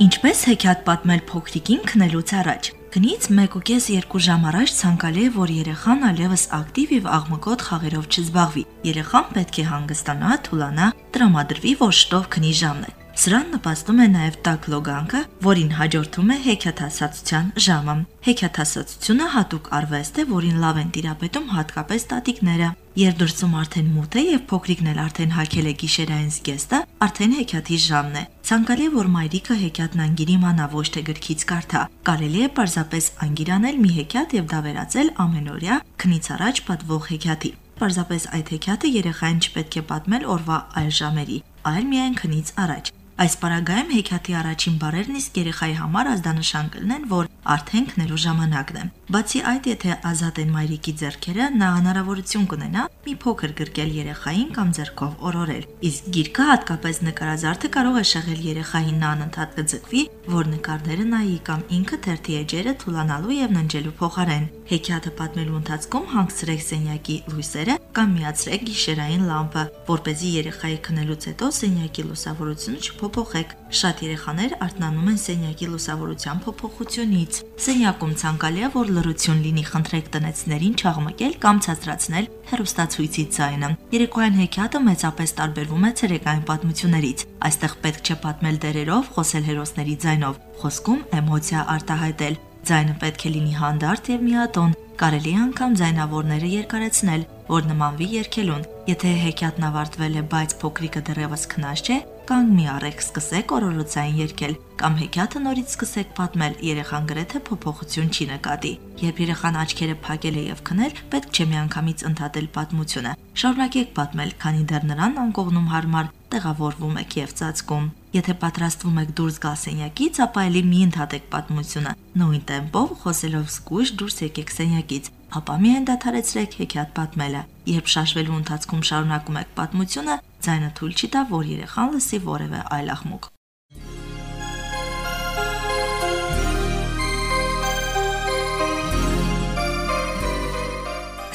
Ինչպես հեքիաթ պատմել փոքրիկին քնելուց առաջ։ Քնից 1.5-2 ժամ առաջ ցանկալի է, որ երեխան ալևս ակտիվ եւ աղմկոտ խաղերով չզբաղվի։ Երեխան պետք է հանգստանա, թուլանա, տրամադրվի, որ շտով քնի ժամն է։ Սրան նպաստում է նաև տաք լոգանքը, որին հաջորդում է հեքիաթասացության ժամը։ Հեքիաթասացությունը հատուկ արվեստ է, որին լավ են տիրապետում հատկապես տատիկները։ Երբ դրսում արդեն մութ է եւ փոքրիկն էլ արդեն հագել է գիշերային զգեստը, արդեն հեքիաթի ժամն է։ Ցանկալի է, որ մայրիկը հեքիաթն անգիրի մանա ոչ թե գրքից կարդա։ Կարելի է պարզապես անգիրանել մի հեքիաթ եւ դա վերածել ամենօրյա քնից առաջ պատվող հեքիաթի։ Պարզապես այդ հեքիաթը երեխային չպետք է պատմել օրվա այլ ժամերի, այլ միայն քնից առաջ։ Այս պարագայում հեքիաթի առաջին բառերն իսկ երեխայի համար ազդանշան կլինեն, որ արդեն քնելու ժամանակն է։ Բացի այդ, եթե ազատ են մայրիկի ձեռքերը, նա հնարավորություն կունենա մի փոքր գրկել երեխային կամ ձեռքով օրորել։ Իսկ գիրքը հատկապես նկարազարդը կարող է շեղել երեխային նա անընդհատ կձգվի, որ նկարները նայի կամ ինքը թերթի էջերը թուլանալու եւ ննջելու փոխարեն։ Հեքիաթը պատմելու ընթացքում հանգցրեք սենյակի լույսերը կամ միացրեք գիշերային լամպը, որ เป զի երեխայի քնելուց հետո սենյակի լուսավորությունը չփոփոխեք։ Շատ երեխաներ արթնանում են սենյակի լուսավորության փոփոխությունից։ Սենյակում ցանկալի է, որ լրություն լինի, խնդրեք տնեցներին չաղմկել կամ ցածրացնել հեռուստացույցի ձայնը։ Երեկոյան հեքիաթը մեծապես տարբերվում է ցերեկային պատմություններից։ Այստեղ պետք չէ պատմել դերերով, խոսել հերոսների ձայնով, խոսքում էմոցիա արտահայտել։ Ձայնը պետք է լինի հանդարտ եւ միատոն, կարելի անգամ ձայնավորները երկարեցնել, որ նմանվի երգելուն։ Եթե հեքիաթն ավարտվել է, բայց փոքրիկը դեռևս քնած չէ, կանգ մի առեք, սկսեք օրորոցային երգել կամ հեքիաթը նորից սկսեք պատմել, երեխան գրեթե փոփոխություն չի նկատի։ Երբ երեխան աչքերը փակել է եւ քնել, պետք չէ միանգամից ընդհատել պատմությունը։ Շարունակեք պատմել, քանի դեռ նրան անկողնում հարմար տեղավորվում եք եւ ծածկում։ Եթե պատրաստվում եք դուրս գալ սենյակից, ապա ելի մի ընդհատեք պատմությունը։ Նույն տեմպով խոսելով զգույշ դուրս եկեք սենյակից, ապա միայն դադարեցրեք հեքիաթ պատմելը։ Երբ շաշվելու ընթացքում շարունակում եք պատմությունը, ձայնը թույլ չի տա, որ երեխան լսի որևէ այլ աղմուկ։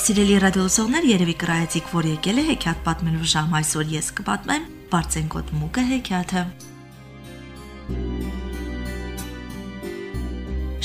Սիրելի ռադիոլսողներ, երևի կրայեցիք, որ եկել է հեքիաթ պատմելու ժամ, այսօր ես կպատմեմ Բարձենկոտ մուկը հեքիաթը։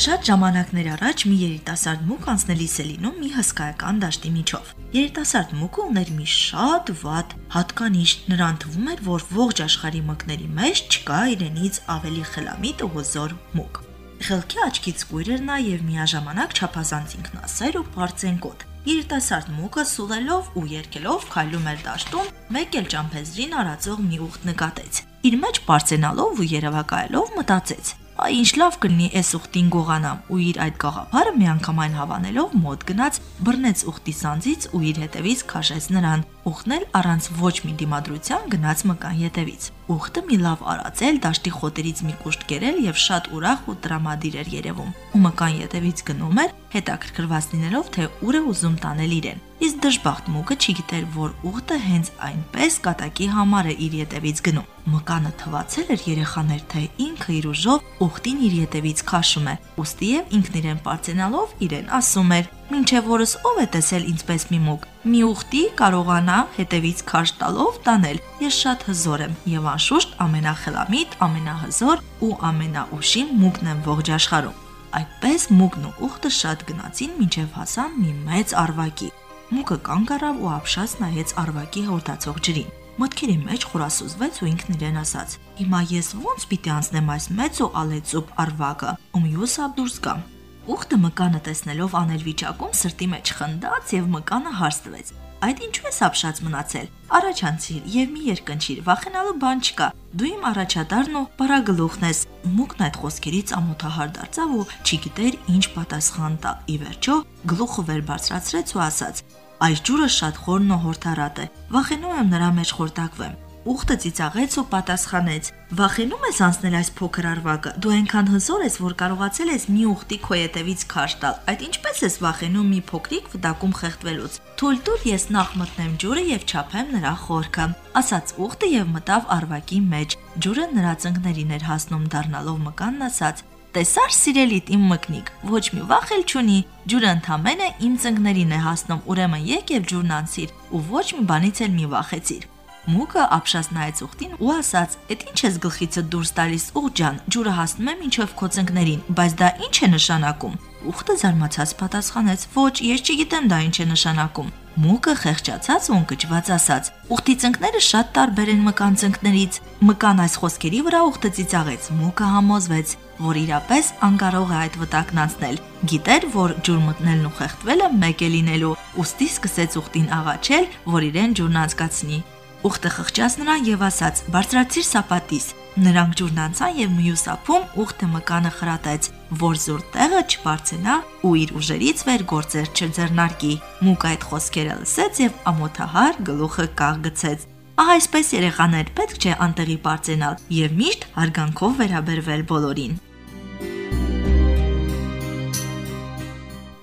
Շատ ժամանակներ առաջ մի երիտասարդ մուկ անցնելիս է լինում մի հսկայական դաշտի միջով։ Երիտասարդ մուկը ուներ մի շատ վատ հատկանիշ, նրան թվում էր, որ ողջ աշխարհի մկների մեջ չկա իրենից ավելի խելամիտ ու հզոր մուկ։ Խելքի աչքից կույր էր նա եւ միաժամանակ չափազանց ինքնասեր ու բարձենկոտ։ Երիտասարդ մուկը սուլելով ու երգելով քայլում էր դաշտում, մեկ էլ ճամփեզրին արածող մի ուղտ նկատեց։ Իր մեջ բարձենալով ու երևակայելով մտածեց. Ինչ լավ կլինի այս ուխտին գողանամ ու իր այդ գաղափարը միանգամայն հավանելով մոտ գնաց, բռնեց ուխտի սանձից ու իր հետևից քաշեց նրան։ Ուխտն էլ առանց ոչ մի դիմադրության գնաց մկան ետևից։ Ուխտը մի լավ արածել, դաշտի խոտերից մի կուշտ կերել եւ շատ ուրախ ու տրամադիր էր երևում։ Ու մկան ետևից գնում էր, հետաքրքրված լինելով, թե ուր է ուզում տանել իրեն։ Իսկ դժբախտ մուկը չգիտեր, որ ուխտը հենց այնպես կատակի համար է իր ետևից գնում։ Մկանը թվացել էր երեխաներ, թե ինքը իր ուժով ուխտին իր ետևից քաշում է։ Ոստի եւ ինքն իրեն པարծենալով իրեն ասում էր. Մինչև որս ով է տեսել ինձպես մի մուկ։ Մի ուխտի կարողանա հետևից քաշ տալով տանել։ Ես շատ հզոր եմ եւ անշուշտ ամենախելամիտ, ամենահզոր ու ամենաուշի մուկն եմ ողջ աշխարհում։ Այդպես մուկն ու ուխտը շատ գնացին մինչև հասան մի մեծ արվակի։ Մուկը կանգ առավ ու ապշած նայեց արվակի հորտացող ջրին։ Մտքերի մեջ խորասուզվեց ու ինքն իրեն ասաց. Հիմա ես ո՞նց պիտի անցնեմ այս մեծ ու ալեցուպ արվակը, ում յուս աբդուրս կամ։ Ուխտը մկանը տեսնելով անել վիճակում սրտի մեջ խնդաց եւ մկանը հարստվեց։ Այդ ինչու ես ապշած մնացել։ Առաջանցիր եւ մի երկնչիր, վախենալու բան չկա։ Դու իմ առաջատարն ու բարագլուխն ես։ Մուկն այդ խոսքերից ամոթահար դարձավ ու չգիտեր ինչ պատասխան տալ։ Ի վերջո գլուխը վեր բարձրացրեց ու ասաց. Այս ջուրը շատ խորն ու հորթարատ է։ Վախենում եմ նրա մեջ խորտակվեմ։ Ուխտը ծիծաղեց ու պատասխանեց. Վախենում ես անցնել այս փոքր արվակը։ Դու այնքան հզոր ես, որ կարողացել ես մի ուխտի քո ետևից քաշ տալ։ Այդ ինչպես ես վախենում մի փոքրիկ վտակում խեղդվելուց։ Թույլ տուր ես նախ մտնեմ ջուրը եւ չափեմ նրա խորքը։ Ասաց ուխտը եւ մտավ արվակի մեջ։ Ջուրը նրա ծնկներին էր հասնում դառնալով մկանն ասաց. Տեսար սիրելիդ իմ մկնիկ, ոչ մի վախ էլ չունի։ Ջուրը ընդամենը իմ ծնկներին է հասնում, ուրեմն եկ եւ ջուրն անցիր ու ոչ մի բանից էլ մի վախեցիր։ Մուկը ապշած նայեց ուխտին ու ասաց. «Էդ ինչ ես գլխիցդ դուրս տալիս, ուղ ջան, ջուրը հասնում է մինչև քո ծնկներին, բայց դա ինչ է նշանակում»։ Ուխտը զարմացած պատասխանեց. «Ոչ, ես չգիտեմ դա ինչ է նշանակում»։ Մուկը խեղճացած ու ընկճված ասաց. «Ուխտի ծնկները շատ տարբեր են մկան ծնկներից»։ Մկան այս խոսքերի վրա ուխտը ծիծաղեց։ Մուկը համոզվեց, որ իրապես անկարող է այդ վտակն անցնել։ Գիտեր, որ ջուր մտնելն ու խեղդվելը մեկ է լինելու, ուստի սկսեց ուխտին աղաչել, որ իրեն ջուրն անցկացնի։ Ուխտը խղճաց նրան եւ ասաց. «Բարձրացիր սապատիս»։ Նրանք ջուրն անցան եւ մյուս ափում ուխտը մկանը խրատեց, որ զուր տեղը չբարձենա ու իր ուժերից վեր գործեր չձեռնարկի։ Մուկ այդ խոսքերը լսեց եւ ամոթահար գլուխը կաղ գցեց։ Ահա այսպես երեխաներ պետք չէ անտեղի բարձենալ եւ միշտ հարգանքով վերաբերվել բոլորին։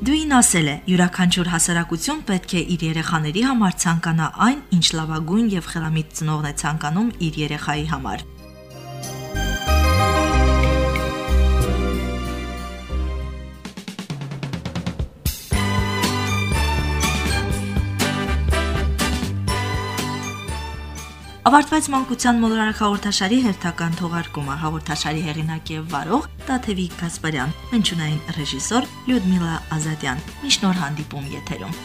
Դուին ասել է, յուրաքանչյուր հասարակություն պետք է իր երեխաների համար ցանկանա այն, ինչ լավագույն եւ խելամիտ ծնողն է ցանկանում իր երեխայի համար։ Ավարտվեց մանկության մոլորակ հաղորդաշարի հերթական թողարկումը։ Հաղորդաշարի հեղինակ եւ վարող Տաթևիկ Գասպարյան, հնչյունային ռեժիսոր Լյուդմիլա Ազատյան։ Միշտ նոր հանդիպում եթերում։